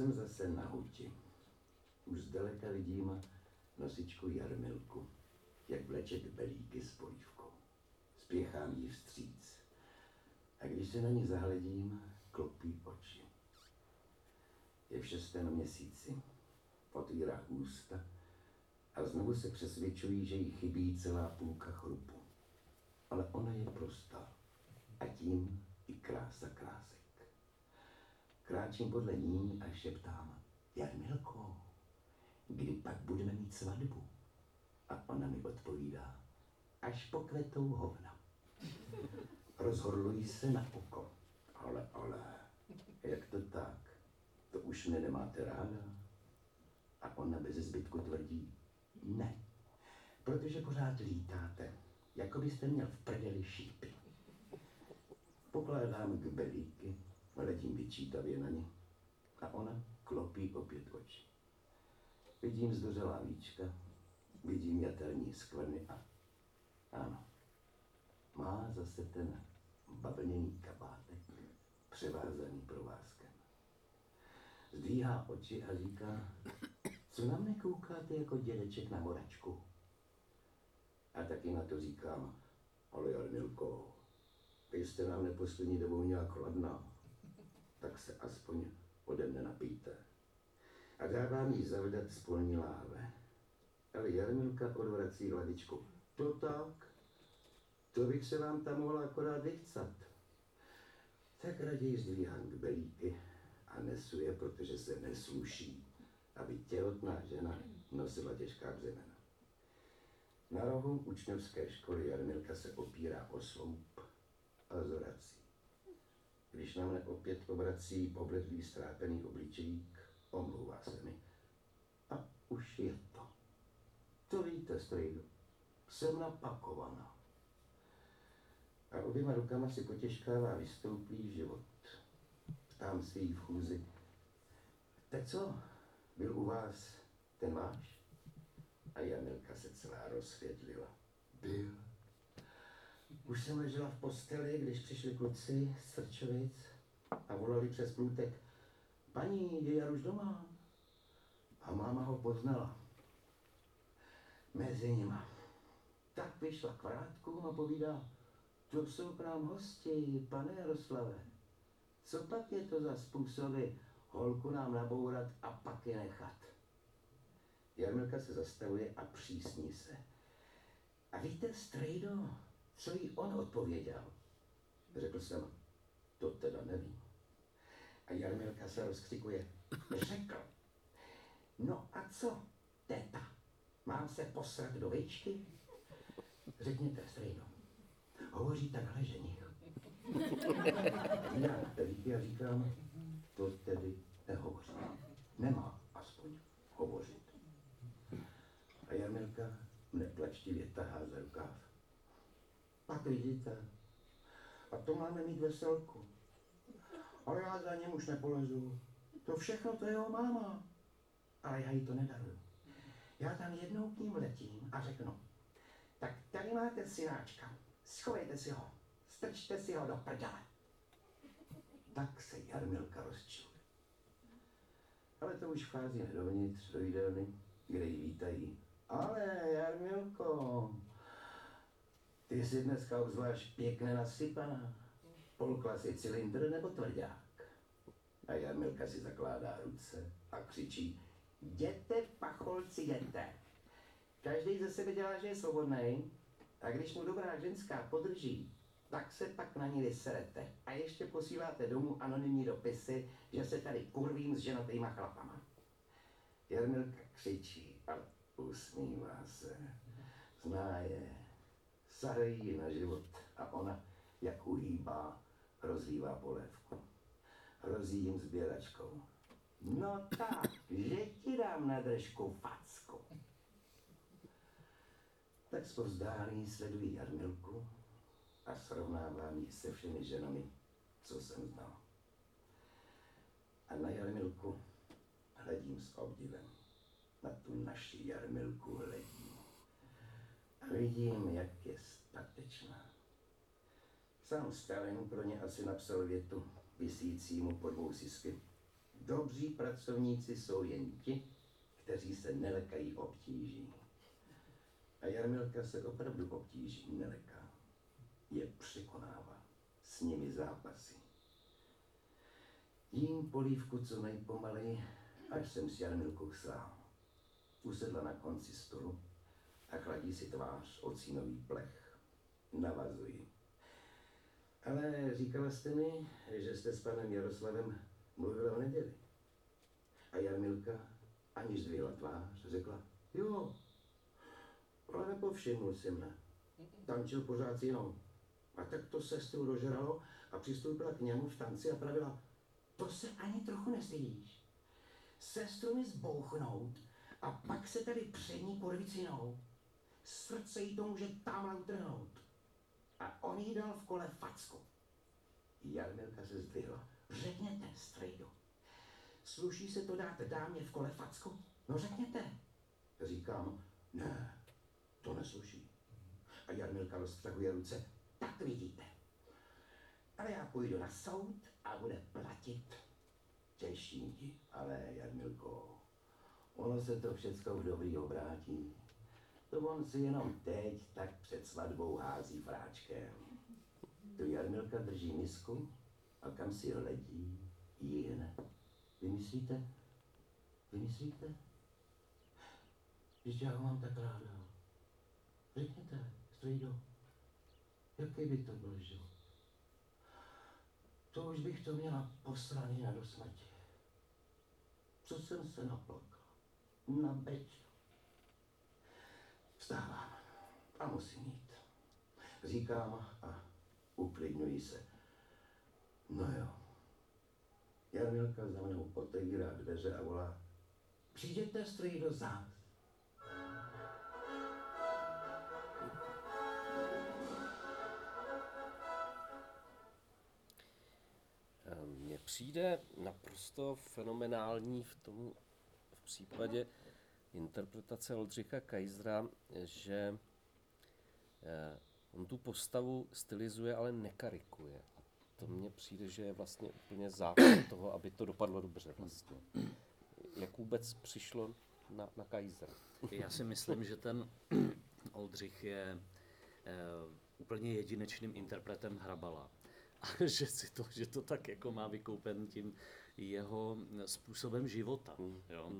Jsem zase na huti. Už zdaleka vidím nosičku Jarmilku, jak vleče belíky s polívkou. Spěchám jí vstříc. A když se na ní zahledím, klopí oči. Je v šestém měsíci, otvírá ústa a znovu se přesvědčují, že jí chybí celá půlka chrupu. Ale ona je prostá a tím i krása krásy. Kráčím podle ní a šeptám, Jarmilko, kdy pak budeme mít svatbu? A ona mi odpovídá, až po kvetou hovna. Rozhodlují se na oko. Ale, ale, jak to tak? To už mě nemáte ráda? A ona bez zbytku tvrdí, ne, protože pořád lítáte, jako byste měl v prdeli šípy. Pokládám k belíky, Hledím vyčítavě na ní a ona klopí opět oči. Vidím zdořelá víčka, vidím jaterní skvrny a ano, má zase ten bavlněný kabátek převázaný provázkem. Zdvíhá oči a říká, co na mě koukáte jako dědeček na moračku? A taky na to říkám, ale Jarmilko, vy jste nám neposlední dobou nějak chladná tak se aspoň ode mne napijte. A dávám jí zavdat spolní láhve. Ale Jarmilka odvrací hlavičku. To tak? To bych se vám tam mohla akorát vychcat. Tak raději zdvíhám k belíky a nesu je, protože se nesluší, aby těhotná žena nosila těžká břemena. Na rohu učňovské školy Jarmilka se opírá o sloup a zorací. Když na mne opět obrací pobledlý strápený obličejík, omlouvá se mi. A už je to. To víte, strejdo. Jsem napakovaná. A oběma rukama si potěžkává vystouplý život. Ptám si jí v chůzi. Tak co, byl u vás ten váš? A Janelka se celá rozsvětlila. Byl. Už jsem ležela v posteli, když přišli kluci z Srčovic a volali přes průtek. Paní, je Jaruš doma? A máma ho poznala. Mezi nima. Tak vyšla k vrátkům a povídá, to jsou k nám hosti, pane Jaroslave. Co pak je to za způsoby holku nám nabourat a pak je nechat? Jarmilka se zastavuje a přísní se. A víte, strejdo, co jí on odpověděl? Řekl jsem, to teda nevím. A Jarmilka se rozkřikuje, řekl, no a co, teta, mám se posrat do vejčky? Řekněte, strejno, hovoří takhle ženich. Já tedy říkám, to tedy nehovoří. Nemá aspoň hovořit. A Jarmilka mne plačtivě tahá za rukáv. Pak vidíte. A to máme mít veselku. Ale já za něm už nepolezu. To všechno to je jeho máma. Ale já jí to nedaruju. Já tam jednou k ním letím a řeknu, Tak tady máte synáčka. Schovejte si ho. Strčte si ho do prdele. Tak se Jarmilka rozčiluje. Ale to už vchází dovnitř, do jídelny, kde ji vítají. Ale Jarmilko, ty jsi dneska obzvlášť pěkně nasypaná. Polklasy cylindr nebo tvrdák? A Jarmilka si zakládá ruce a křičí, jděte, pacholci, jděte. Každý ze sebe dělá, že je svobodný, a když mu dobrá ženská podrží, tak se pak na ní vyserete. A ještě posíláte domů anonymní dopisy, že se tady kurvím s ženatýma chlapama. Jarmilka křičí, ale usmívá se. Zná je. Sahají na život a ona, jak uhýbá, rozlívá polévku. Hrozí jim sběračkou. No tak, že ti dám na držku facku. Tak zpovzdálí sledují Jarmilku a srovnávám ji se všemi ženami, co jsem znal. A na Jarmilku hledím s obdivem. Na tu naši Jarmilku hledím. A vidím, jak je statečná. Sám Stalin pro ně asi napsal větu vysícímu pod vousisky. Dobří pracovníci jsou jen ti, kteří se nelekají obtíží. A Jarmilka se opravdu obtíží neleká. Je překonává. S nimi zápasy. Jím polívku co nejpomaleji, až jsem s Jarmilkou sám. Usedla na konci stolu a chladí si tvář ocínový plech. Navazuji. Ale říkala jste mi, že jste s panem Jaroslavem mluvila o neděli. A Jarmilka, aniž zdvihla tvář, řekla, jo, ale nepovšiml si mne. Tančil pořád s jinou. A tak to sestru dožralo a přistoupila k němu v tanci a pravila, to se ani trochu nestydíš. Sestru mi zbouchnout a pak se tady před ní kurvit jinou. Srdce jí to může tamhle utrhnout. A on jí dal v kole facku. Jarmilka se zdvihla. Řekněte, strejdo. Sluší se to dát dámě v kole facku? No řekněte. Říkám, ne, to nesluší. A Jarmilka roztahuje ruce. Tak vidíte. Ale já půjdu na soud a bude platit. Těší ti, ale Jarmilko, ono se to všecko v dobrý obrátí. To on si jenom teď tak před svatbou hází fráčkem. Tu Jarmilka drží misku a kam si hledí, jihne. Vymyslíte? Vymyslíte? Když já ho mám tak ráda. Řekněte, strejdo, jaký by to byl život? To už bych to měla posraný na dosmati. Co jsem se naplakal? Na beč. Vstávám a musím jít. Říkám a uklidňuji se. No jo. Jarmilka za mnou otevírá dveře a volá. Přijděte strojí do zás. Mně přijde naprosto fenomenální v tom v případě interpretace Oldřicha Kajzra, že eh, on tu postavu stylizuje, ale nekarikuje. A to mně přijde, že je vlastně úplně základ toho, aby to dopadlo dobře vlastně. Jak vůbec přišlo na, na Kajzra? Já si myslím, že ten Oldřich je eh, úplně jedinečným interpretem Hrabala. A že, si to, že to tak jako má vykoupen tím jeho způsobem života. Jo?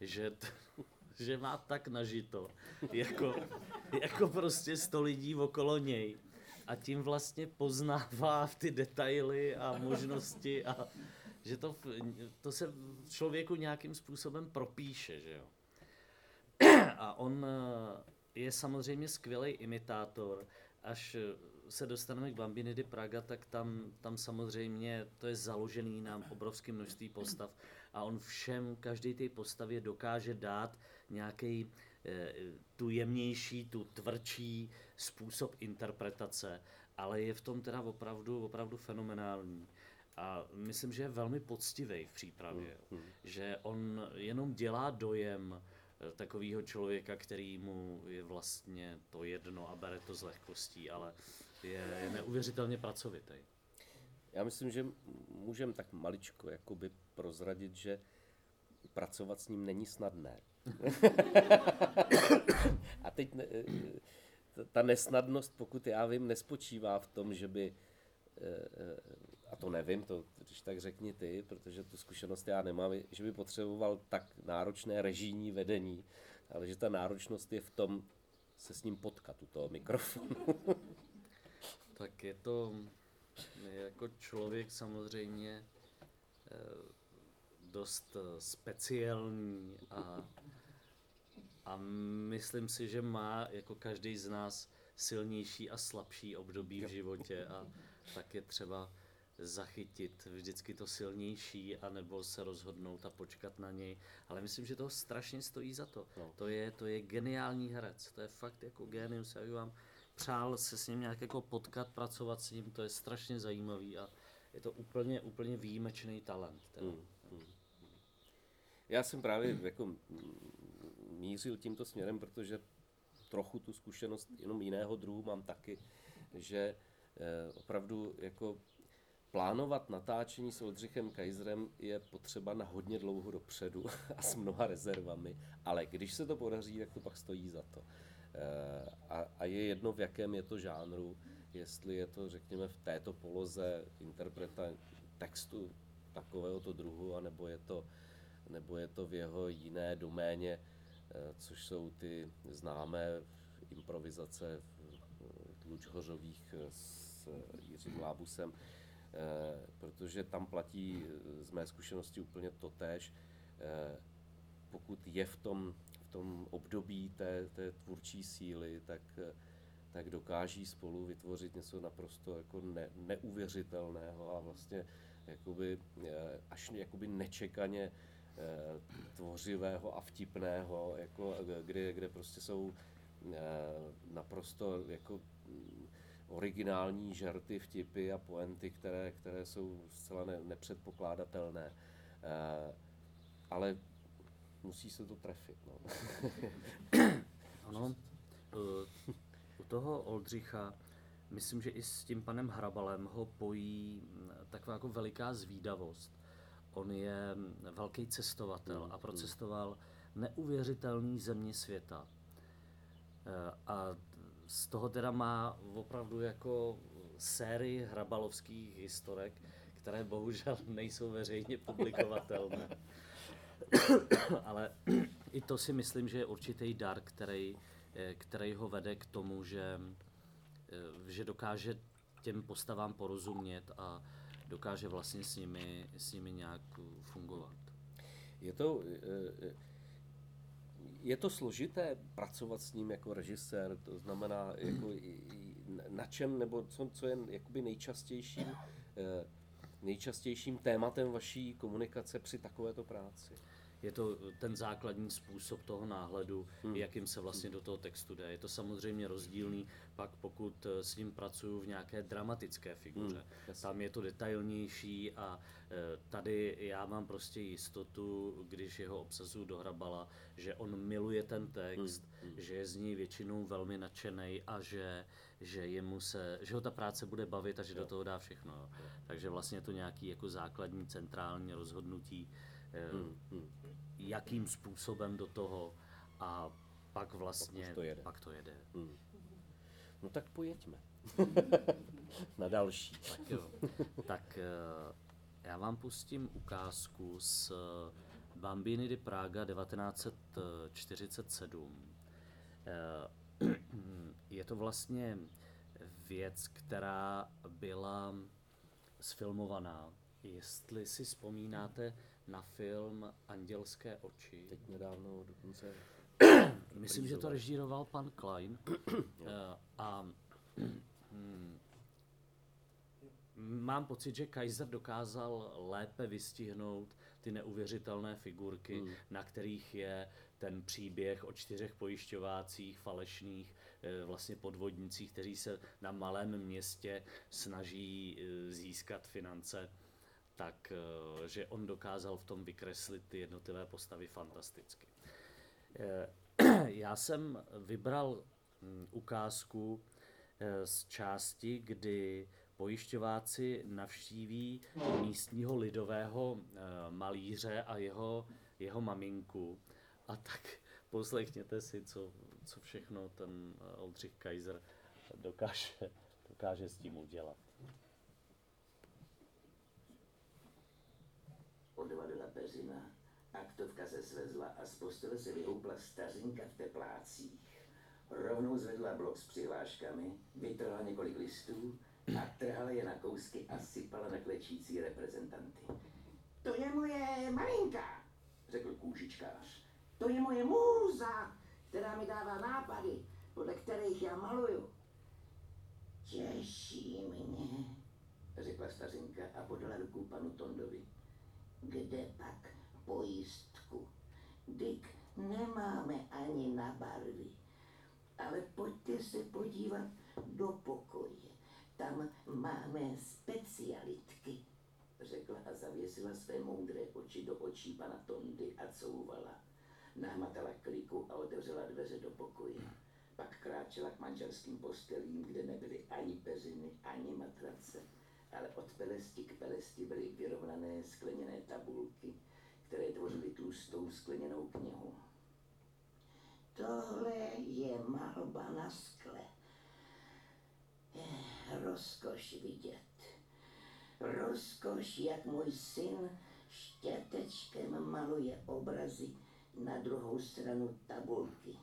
Že, t, že má tak nažito, jako, jako prostě sto lidí okolo něj. A tím vlastně poznává ty detaily a možnosti a že to, to se člověku nějakým způsobem propíše, že jo. A on je samozřejmě skvělý imitátor, až se dostaneme k Bambini di Praga, tak tam, tam samozřejmě to je založený na obrovském množství postav a on všem, každý té postavě dokáže dát nějaký eh, tu jemnější, tu tvrdší způsob interpretace, ale je v tom teda opravdu, opravdu fenomenální. A myslím, že je velmi poctivý v přípravě, mm. že on jenom dělá dojem eh, takového člověka, který mu je vlastně to jedno a bere to s lehkostí, ale je, je neuvěřitelně pracovitý. Já myslím, že můžeme tak maličko jakoby prozradit, že pracovat s ním není snadné. a teď ne, ta nesnadnost, pokud já vím, nespočívá v tom, že by, a to nevím, to když tak řekni ty, protože tu zkušenost já nemám, že by potřeboval tak náročné režijní vedení, ale že ta náročnost je v tom se s ním potkat u toho mikrofonu. tak je to jako člověk samozřejmě eh, dost eh, speciální a, a myslím si, že má jako každý z nás silnější a slabší období v životě a tak je třeba zachytit vždycky to silnější, anebo se rozhodnout a počkat na něj. Ale myslím, že to strašně stojí za to. No. To, je, to je geniální herec, to je fakt jako genius. Já vám přál se s ním nějak jako potkat, pracovat s ním, to je strašně zajímavý a je to úplně, úplně výjimečný talent. Teda. Hmm. Hmm. Já jsem právě jako mířil tímto směrem, protože trochu tu zkušenost jenom jiného druhu mám taky, že eh, opravdu jako plánovat natáčení s Oldřichem Kaiserem je potřeba na hodně dlouho dopředu a s mnoha rezervami, ale když se to podaří, tak to pak stojí za to. Eh, a, a je jedno, v jakém je to žánru, jestli je to, řekněme, v této poloze interpreta textu takovéhoto druhu, anebo je to, nebo je to v jeho jiné doméně, eh, což jsou ty známé improvizace Tlučhořových s Jiřím Lábusem, eh, protože tam platí z mé zkušenosti úplně totéž. Pokud je v tom tom období té, té tvůrčí síly, tak, tak dokáží spolu vytvořit něco naprosto jako ne, neuvěřitelného a vlastně jakoby, eh, až jakoby nečekaně eh, tvořivého a vtipného, jako, kde, kde prostě jsou eh, naprosto jako mm, originální žarty, vtipy a poenty, které, které jsou zcela ne, nepředpokládatelné. Ale musí se to trefit. No. ano, eh, u toho Oldřicha, myslím, že i s tím panem Hrabalem ho pojí hm, taková jako veliká zvídavost. On je hm, velký cestovatel a procestoval neuvěřitelný země světa. Eh, a z toho teda má opravdu jako sérii hrabalovských historek, které bohužel nejsou veřejně publikovatelné. Ale i to si myslím, že je určitý dar, který, eh, který ho vede k tomu, že, eh, že dokáže těm postavám porozumět a dokáže vlastně s nimi, s nimi nějak fungovat. Je to, eh, je to složité pracovat s ním jako režisér, to znamená, jako, na čem, nebo co, co je jakoby nejčastějším, nejčastějším tématem vaší komunikace při takovéto práci? Je to ten základní způsob toho náhledu, hmm. jakým se vlastně do toho textu jde. Je to samozřejmě rozdílný, pak pokud eh, s ním pracuju v nějaké dramatické figuře. Hmm. Tam je to detailnější a eh, tady já mám prostě jistotu, když jeho obsazuju do Hrabala, že on miluje ten text, hmm. hmm. že je z ní většinou velmi nadšený a že, že, jemu se, že ho ta práce bude bavit a že jo. do toho dá všechno. Jo. Takže vlastně je to nějaký jako základní centrální rozhodnutí, hmm, hmm. Jakým způsobem do toho a pak vlastně pak to jede. Pak to jede. Hmm. No tak pojeďme. Na další. Tak jo. Tak eh, já vám pustím ukázku z Bambini di Praga 1947. Eh, je to vlastně věc, která byla sfilmovaná. Jestli si vzpomínáte, na film Andělské oči. Teď nedávno dokonce. Myslím, že to režíroval pan Klein. Eh, a hm, mám pocit, že Kaiser dokázal lépe vystihnout ty neuvěřitelné figurky, hmm. na kterých je ten příběh o čtyřech pojišťovácích falešných eh, vlastně podvodnicích, kteří se na malém městě snaží eh, získat finance tak eh, že on dokázal v tom vykreslit ty jednotlivé postavy fantasticky. Eh, Já jsem vybral mm, ukázku eh, z části, kdy pojišťováci navštíví místního lidového malíře a jeho, jeho maminku. A tak poslechněte si, co, co všechno ten Oldřich Kaiser dokáže, dokáže s tím udělat. Odvalila peřina, aktovka se svezla a z postele se vyhoupla stařinka v teplácích. Rovnou zvedla blok s přihláškami, vytrhla několik listů a trhala je na kousky a sypala na klečící reprezentanty. To je moje maminka, řekl kůžičkář. To je moje můza, která mi dává nápady, podle kterých já maluju. Těší mě, řekla stařinka a podala ruku panu Tondovi. Kde pak pojistku? Dick, nemáme ani na barvy. Ale pojďte se podívat do pokoje. Tam máme specialitky, řekla a zavěsila své moudré oči do očí pana Tondy a couvala. Nahmatala kliku a otevřela dveře do pokoje. Pak kráčela k manželským postelím, kde nebyly ani peřiny, ani matrace, ale od pelesti k pelesti byly vyrovnané skleněné tabulky, které tvořily tlustou skleněnou knihu. Tohle je malba na skle. Rozkoš vidět. Rozkoš, jak můj syn štětečkem maluje obrazy na druhou stranu tabulky.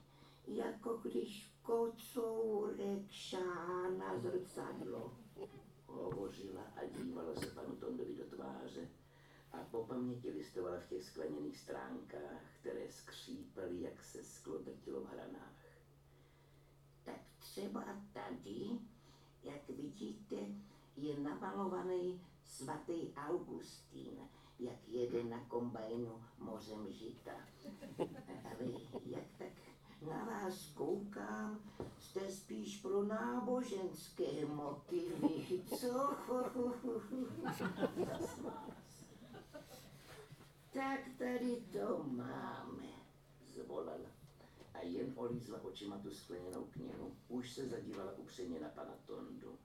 Jako když kocourek šáhá na zrcadlo. Hovořila a dívala se panu Tondovi do tváře a po paměti listovala v těch skleněných stránkách, které skřípaly, jak se sklo drtilo v hranách. Tak třeba tady, jak vidíte, je namalovaný svatý Augustín, jak jede na kombajnu mořem žita. Ale jak tak na vás koukám, jste spíš pro náboženské motivy, co? Tak tady to máme, zvolala. A jen olízla očima tu skleněnou knihu. Už se zadívala upřeně na pana Tondu.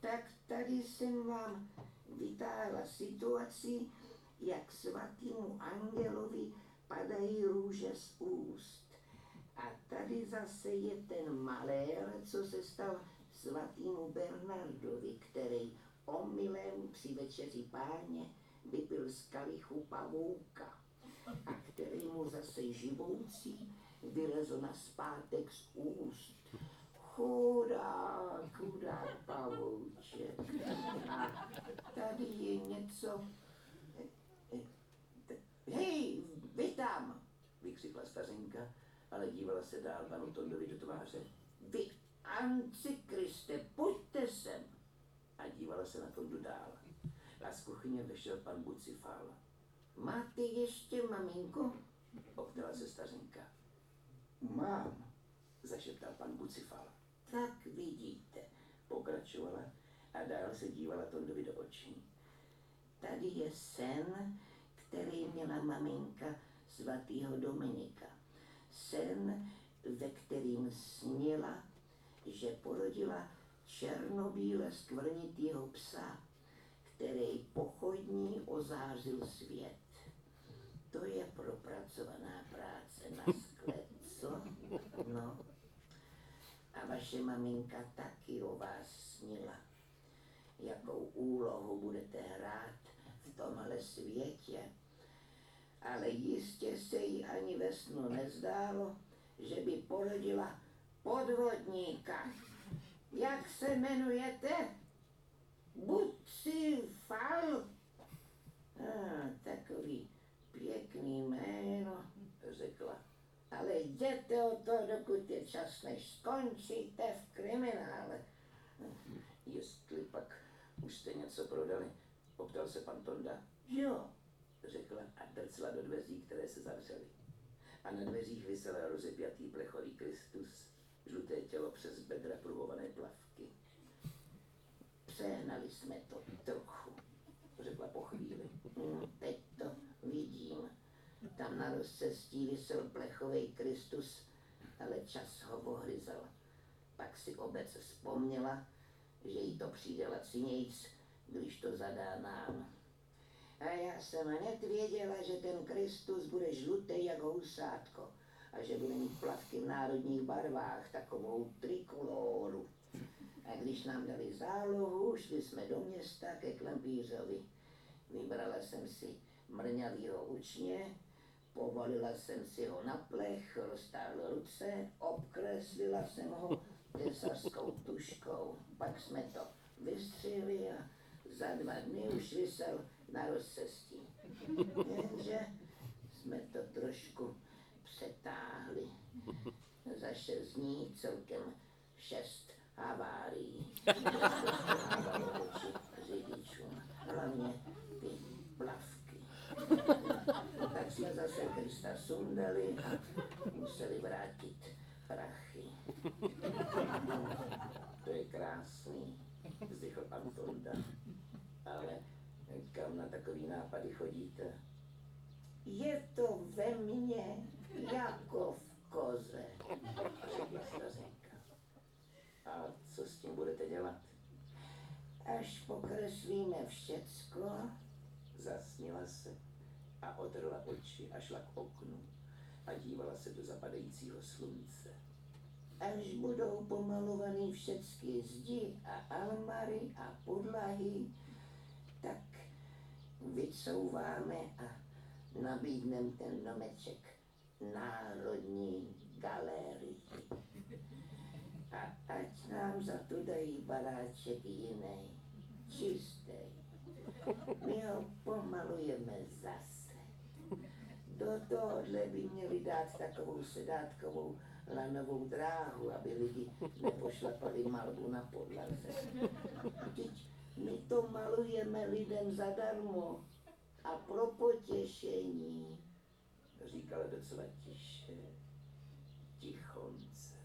Tak tady jsem vám vytáhla situaci, jak svatýmu angelovi padají růže z úst. A tady zase je ten malér, co se stal svatýmu Bernardovi, který omylem při večeři páně vypil z kalichu pavouka a který mu zase živoucí vylezl na zpátek z úst. Chudák, chudák pavouček. A tady je něco... Hej, vy tam! vykřikla stařenka, ale dívala se dál panu Tondovi do tváře. Vy, Antikriste, pojďte sem! A dívala se na Tondu dál. A z kuchyně vešel pan Bucifal. Máte ještě maminko? Optala se stařenka. Mám, zašeptal pan Bucifal. Tak vidíte, pokračovala a dál se dívala Tondovi do očí. Tady je sen, který měla maminka svatého Dominika. Sen, ve kterým snila, že porodila černobíle skvrnitýho psa, který pochodní ozářil svět. To je propracovaná práce na skle, co? No. A vaše maminka taky o vás snila. Jakou úlohu budete hrát v tomhle světě. Ale jistě se jí ani ve snu nezdálo, že by porodila podvodníka. Jak se jmenujete? Bucifal? Ah, takový pěkný jméno, řekla. Ale jděte o to, dokud je čas, než skončíte v kriminále. Jestli pak už jste něco prodali, optal se pan Tonda. Jo, řekla a drcla do dveří, které se zavřely. A na dveřích vysel rozepjatý plechový Kristus, žluté tělo přes bedra pruhované plavky. Přehnali jsme to trochu, řekla po chvíli. Hm, teď to vidím. Tam na rozcestí vysel plechový Kristus, ale čas ho ohryzel. Pak si obec vzpomněla, že jí to přijde lacinějc, když to zadá nám. A já jsem hned věděla, že ten Kristus bude žlutý jak housátko a že bude mít plavky v národních barvách, takovou trikolóru. A když nám dali zálohu, šli jsme do města ke Klempířovi. Vybrala jsem si mrňavýho učně, povolila jsem si ho na plech, roztáhla ruce, obkreslila jsem ho tesařskou tuškou. Pak jsme to vystřihli a za dva dny už vysel na rozcestí. Jenže jsme to trošku přetáhli. Za šest dní celkem šest havárií. Řidičům, hlavně ty plavky. Tak jsme zase Krista sundali a museli vrátit prachy. To je krásný, vzdychl pan Tonda. Ale kam na takový nápady chodíte? Je to ve mně jako v koze, řekla stařenka. A co s tím budete dělat? Až pokreslíme všecko, zasnila se a otrla oči a šla k oknu a dívala se do zapadajícího slunce. Až budou pomalovaný všechny zdi a almary a podlahy, vycouváme a nabídneme ten domeček Národní galerii. A ať nám za to dají baráček jiný, čistý. My ho pomalujeme zase. Do tohohle by měli dát takovou sedátkovou lanovou dráhu, aby lidi nepošlapali malbu na podlaze. My to malujeme lidem zadarmo a pro potěšení, říkala docela tiše, tichonce.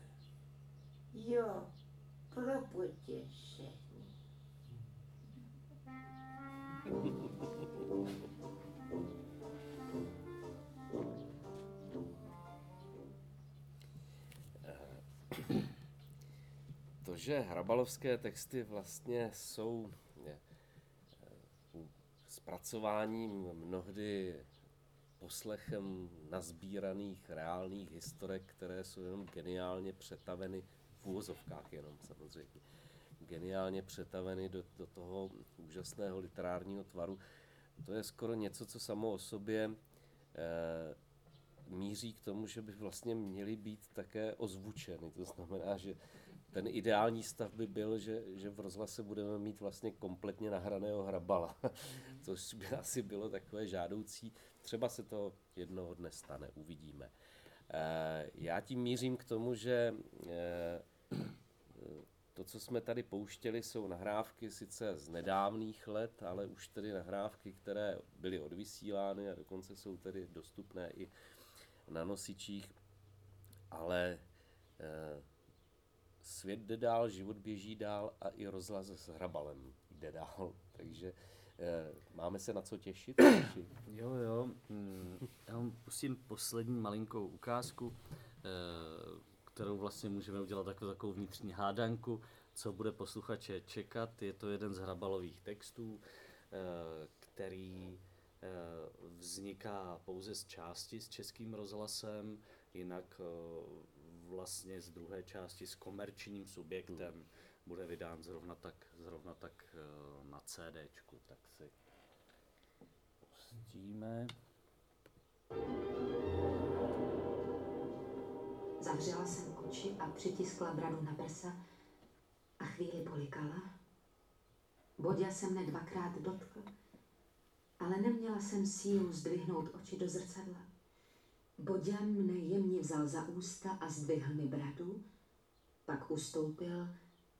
Jo, pro potěšení. Že hrabalovské texty vlastně jsou eh, zpracováním mnohdy poslechem nazbíraných reálných historek, které jsou jenom geniálně přetaveny v úvozovkách jenom samozřejmě. Geniálně přetaveny do, do toho úžasného literárního tvaru. To je skoro něco, co samo o sobě eh, míří k tomu, že by vlastně měly být také ozvučeny. To znamená, že ten ideální stav by byl, že, že v rozhlase budeme mít vlastně kompletně nahraného hrabala, což by asi bylo takové žádoucí. Třeba se to jednoho dne stane, uvidíme. Eh, já tím mířím k tomu, že eh, to, co jsme tady pouštěli, jsou nahrávky sice z nedávných let, ale už tedy nahrávky, které byly odvysílány a dokonce jsou tedy dostupné i na nosičích, ale eh, svět jde dál, život běží dál a i rozhlas s hrabalem jde dál. Takže eh, máme se na co těšit. Jo, jo. Mm, Já vám pustím poslední malinkou ukázku, eh, kterou vlastně můžeme udělat takovou, takovou vnitřní hádanku, co bude posluchače čekat. Je to jeden z hrabalových textů, eh, který vzniká pouze z části s českým rozhlasem, jinak vlastně z druhé části s komerčním subjektem bude vydán zrovna tak, zrovna tak eh, na CDčku, tak si pustíme. Zavřela jsem oči a přitiskla bradu na prsa a chvíli polikala. Bodě se mne dvakrát dotkl, ale neměla jsem sílu zdvihnout oči do zrcadla. Bodě mne jemně vzal za ústa a zdvihl mi bradu, pak ustoupil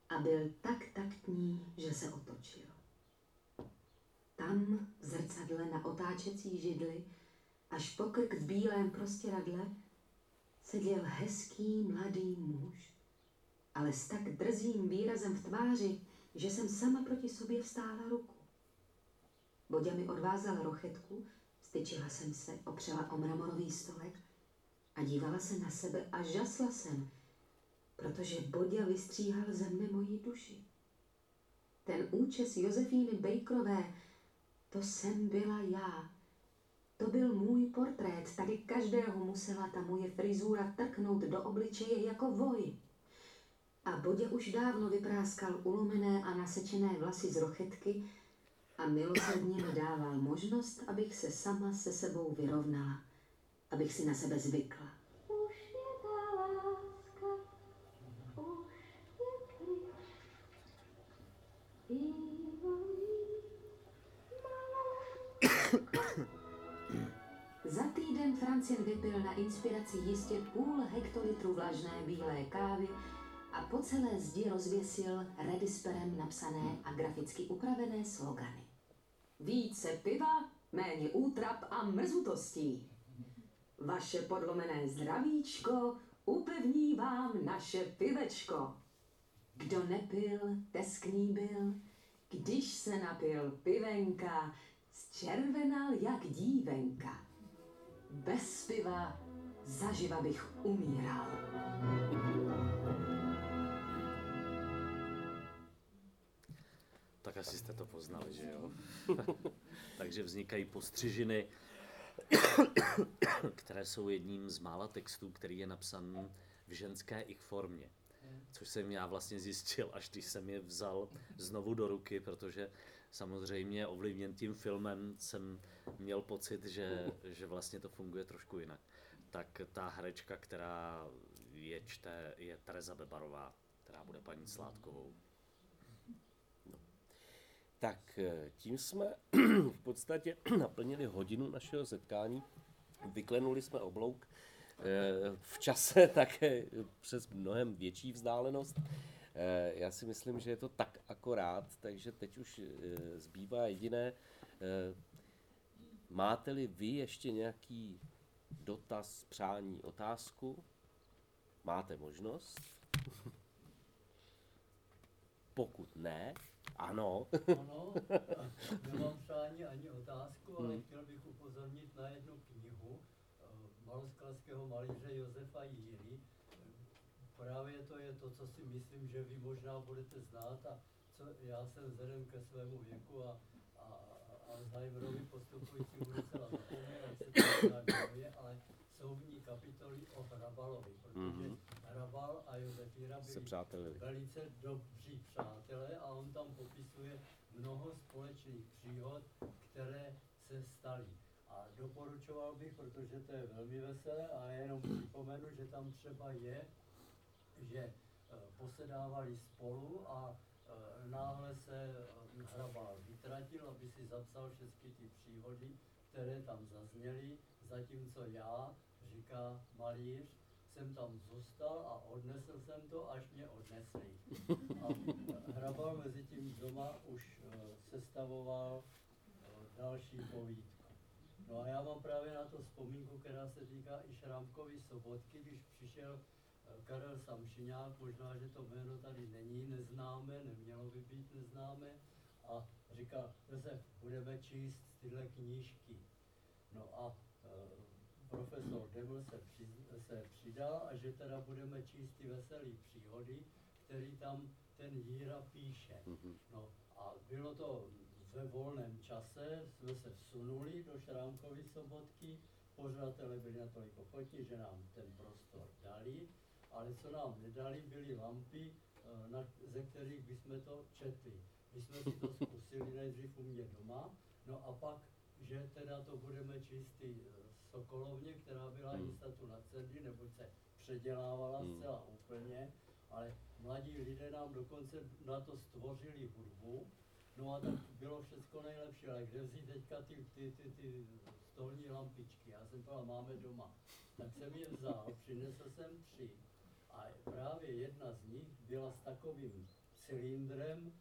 a byl tak taktní, že se otočil. Tam v zrcadle na otáčecí židli, až pokrk v bílém prostěradle, seděl hezký mladý muž, ale s tak drzým výrazem v tváři, že jsem sama proti sobě vstála ruku. Bodě mi odvázal rochetku, Styčila jsem se, opřela o mramorový stolek a dívala se na sebe a žasla jsem, protože Bodě vystříhal ze mne moji duši. Ten účes Josefíny Bejkrové, to jsem byla já. To byl můj portrét, tady každého musela ta moje frizura trknout do obličeje jako voj. A Bodě už dávno vypráskal ulomené a nasečené vlasy z rochetky a milosrdně mi dával možnost, abych se sama se sebou vyrovnala, abych si na sebe zvykla. Už je ta láska, už je. Bývalý Za týden Francien vypil na inspiraci jistě půl hektolitru vlažné bílé kávy a po celé zdi rozvěsil redisperem napsané a graficky upravené slogany. Více piva, méně útrap a mrzutostí. Vaše podlomené zdravíčko upevní vám naše pivečko. Kdo nepil, teskný byl, když se napil pivenka, zčervenal jak dívenka. Bez piva zaživa bych umíral. Tak asi jste to poznali, že jo? Takže vznikají postřižiny, které jsou jedním z mála textů, který je napsan v ženské ich formě. Což jsem já vlastně zjistil, až když jsem je vzal znovu do ruky, protože samozřejmě ovlivněn tím filmem jsem měl pocit, že, že vlastně to funguje trošku jinak. Tak ta herečka, která je čte, je Tereza Bebarová, která bude paní Sládkovou. Tak eh, tím jsme v podstatě naplnili hodinu našeho setkání. Vyklenuli jsme oblouk eh, v čase také přes mnohem větší vzdálenost. Eh, Já si myslím, že je to tak akorát, takže teď už zbývá jediné. Máte-li vy ještě nějaký dotaz, přání, otázku? Máte možnost? Pokud ne, ano. Ano, nemám přání ani otázku, ale chtěl bych upozornit na jednu knihu eh, maloskalského malíře Josefa Jíry. Právě to je to, co si myslím, že vy možná budete znát a co já jsem vzhledem ke svému věku a, a, a Alzheimerovi postupující budu zapomínat, se to ale jsou v ní kapitoly o Hrabalovi, protože Mhm. Hrabal a Josefíra Se byli přátelili. velice dobří přátelé a on tam popisuje mnoho společných příhod, které se staly. A doporučoval bych, protože to je velmi veselé a jenom připomenu, že tam třeba je, že eh, posedávali spolu a eh, náhle se eh, hrabal vytratil, aby si zapsal všechny ty příhody, které tam zazněly, zatímco já, říká malíř, jsem tam zůstal a odnesl jsem to, až mě odnesli. A hrabal mezi tím doma už eh, sestavoval eh, další povídku. No a já mám právě na to vzpomínku, která se týká i Šrámkovy sobotky, když přišel eh, Karel Samšiňák, možná, že to jméno tady není neznámé, nemělo by být neznámé, a říkal, Josef, budeme číst tyhle knížky. No a profesor Deml se, při, se přidal a že teda budeme číst ty veselé příhody, který tam ten Jíra píše. No a bylo to ve volném čase, jsme se vsunuli do Šrámkovy sobotky, pořadatelé byli natolik ochotní, že nám ten prostor dali, ale co nám nedali, byly lampy, eh, na, ze kterých bychom to četli. My jsme si to zkusili nejdřív u mě doma, no a pak, že teda to budeme číst ty eh, Sokolovně, která byla Hmm. jistatu na Cerdy, neboť se předělávala Hmm. zcela úplně, ale mladí lidé nám dokonce na to stvořili hudbu, no a tak bylo všecko nejlepší, ale kde vzít teďka ty, ty, ty, ty stolní lampičky, já jsem povedal, máme doma. Tak jsem je vzal, přinesl jsem tři a právě jedna z nich byla s takovým cylindrem,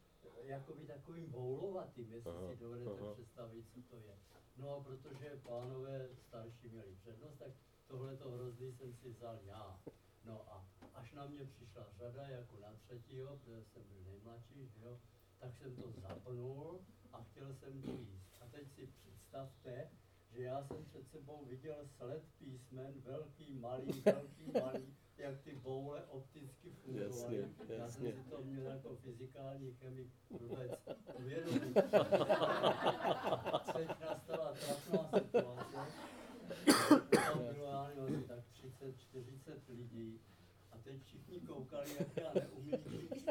jakoby takovým boulovatým, jestli Aha, si dovedete aha. představit, co to je. No a protože pánové starší měli přednost, tak tohleto hrozný jsem si vzal já. No a až na mě přišla řada jako na třetího, protože jsem byl nejmladší, jo, tak jsem to zapnul a chtěl jsem číst. A teď si představte, že že já jsem před sebou viděl sled písmen, velký, malý, velký, malý, jak ty boule opticky fungovaly. Jasně, Já jsem jasně. si to měl jako fyzikální chemik vůbec uvědomit. Teď nastala trapná situace. Tam bylo, já nevím, tak 30-40 lidí. A teď všichni koukali, jak já neumím číst.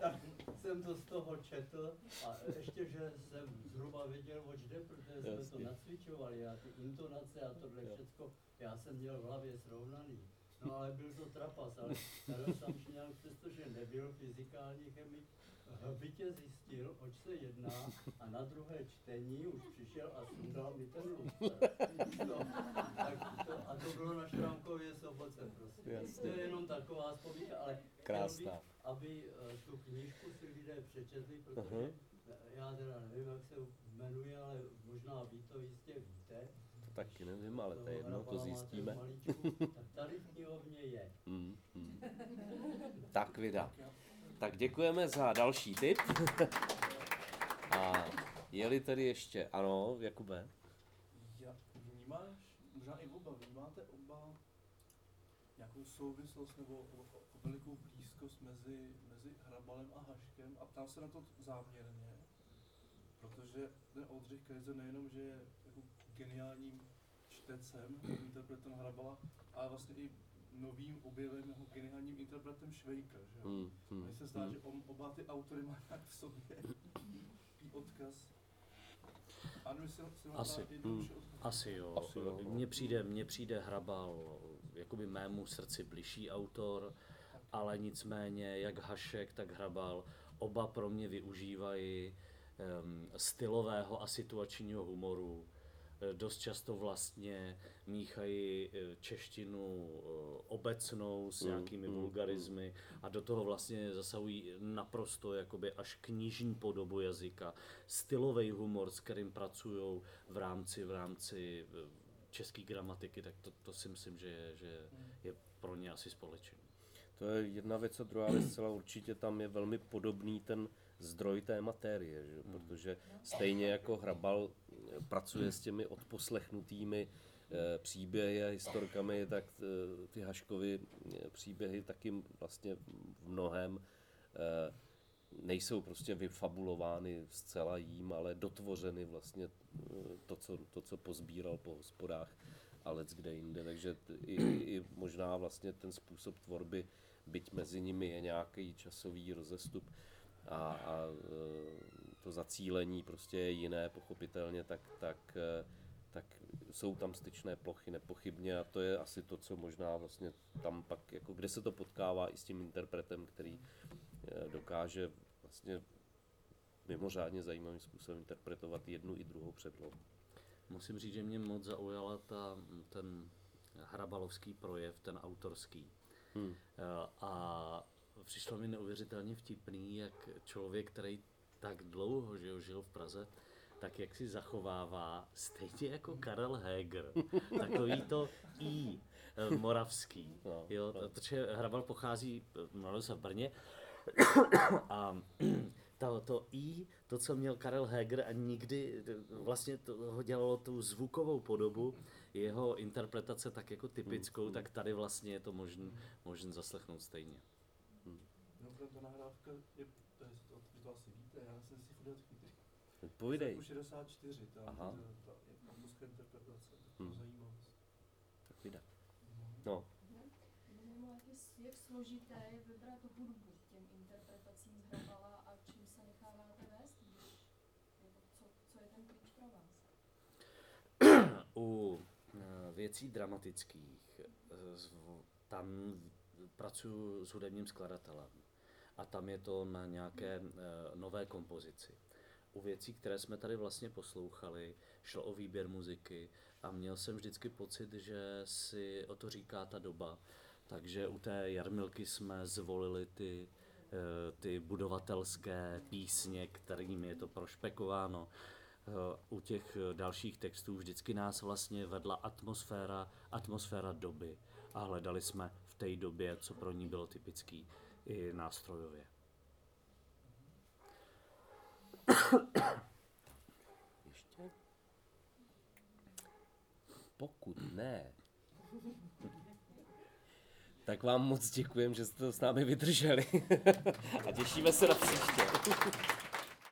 tak jsem to z toho četl a ještě, že jsem zhruba věděl, oč jde, protože jsme Jasně. to nacvičovali a ty intonace a tohle Jo. všecko, já jsem měl v hlavě srovnaný. No ale byl to trapas, ale Karel Samšňák, přestože nebyl fyzikální chemik, hbitě zjistil, oč se jedná a na druhé čtení už přišel a sundal mi ten lustr. No, tak to, a to bylo na Šrámkově soboce prostě. Jasně. To je jenom taková vzpomínka, ale chtěl Krásná. bych, aby eh, tu knížku si lidé přečetli, protože Mhm. já teda nevím, jak se jmenuje, ale možná vy to jistě víte. Taky nevím, ale to jedno, to zjistíme. tady v knihovně je. Mm, mm. Tak vida. Tak děkujeme za další tip. A je-li tedy ještě, ano, Jakube, Já, vnímáš, možná i oba, vnímáte oba nějakou souvislost nebo o, velikou blízkost mezi, mezi Hrabalem a Haškem a ptám se na to záměrně, protože ten Oldřich Kaiser nejenom, že je geniálním čtecem, interpretem Hrabala, ale vlastně i novým objevem, jako geniálním interpretem Švejka, že jo? Hmm, hmm, Mně se zdá, hmm. že on, oba ty autory má nějak v sobě odkaz. Ano, jestli se vám Asi. odkaz. Asi jo. Asi jo, no. Mně přijde, mně přijde Hrabal jakoby mému srdci bližší autor, ale nicméně jak Hašek, tak Hrabal oba pro mě využívají um, stylového a situačního humoru. Eh, Dost často vlastně míchají eh, češtinu eh, obecnou s Mm, nějakými mm, vulgarizmy a do toho vlastně zasahují naprosto jakoby až knižní podobu jazyka, stylový humor, s kterým pracují v rámci, v rámci české gramatiky, tak to, to si myslím, že je, že je pro ně asi společný. To je jedna věc a druhá věc, celá určitě tam je velmi podobný ten zdroj té materie, že? protože stejně jako Hrabal pracuje s těmi odposlechnutými eh, příběhy a historkami, tak eh, ty Haškovy eh, příběhy taky vlastně v mnohem nejsou prostě vyfabulovány zcela jím, ale dotvořeny vlastně to, co, to, co pozbíral po hospodách a let kde jinde. Takže i, i, možná vlastně ten způsob tvorby, byť mezi nimi je nějaký časový rozestup a, a to zacílení prostě je jiné, pochopitelně, tak, tak, eh, tak jsou tam styčné plochy nepochybně a to je asi to, co možná vlastně tam pak, jako kde se to potkává i s tím interpretem, který eh, dokáže vlastně mimořádně zajímavým způsobem interpretovat jednu i druhou předlohu. Musím říct, že mě moc zaujala ta, ten hrabalovský projev, ten autorský. Hmm. Eh, A přišlo mi neuvěřitelně vtipný, jak člověk, který tak dlouho že jo, žil v Praze, tak jak si zachovává, stejně jako Karel Heger, takový to I eh, moravský. No, Jo, no. protože Hrabal pochází, eh, narodil se v Brně, a to, to I, to, co měl Karel Heger a nikdy eh, vlastně to ho dělalo tu zvukovou podobu, jeho interpretace tak jako typickou, tak tady vlastně je to možné možný zaslechnout stejně. Mimochodem, ta nahrávka je, to, je, to, vy to asi víte, já jsem si furt chytrý. Povídej. Jako 64, ta, Aha. ta, ta, interpretace, tak to Hmm. zajímavost. Tak vyjde. No, Zajímalo, jak, je, jak složité je vybrat hudbu k těm interpretacím z Hrabala a čím se necháváte vést, co, co je ten klíč pro vás? U eh, věcí dramatických, eh, tam pracuji s hudebním skladatelem a tam je to na nějaké eh, nové kompozici. U věcí, které jsme tady vlastně poslouchali, šlo o výběr muziky a měl jsem vždycky pocit, že si o to říká ta doba. Takže u té Jarmilky jsme zvolili ty, eh, ty budovatelské písně, kterými je to prošpekováno. Eh, U těch dalších textů vždycky nás vlastně vedla atmosféra, atmosféra doby a hledali jsme v té době, co pro ní bylo typický i nástrojově. Ještě? Pokud ne, tak vám moc děkujem, že jste to s námi vydrželi a těšíme se na příště.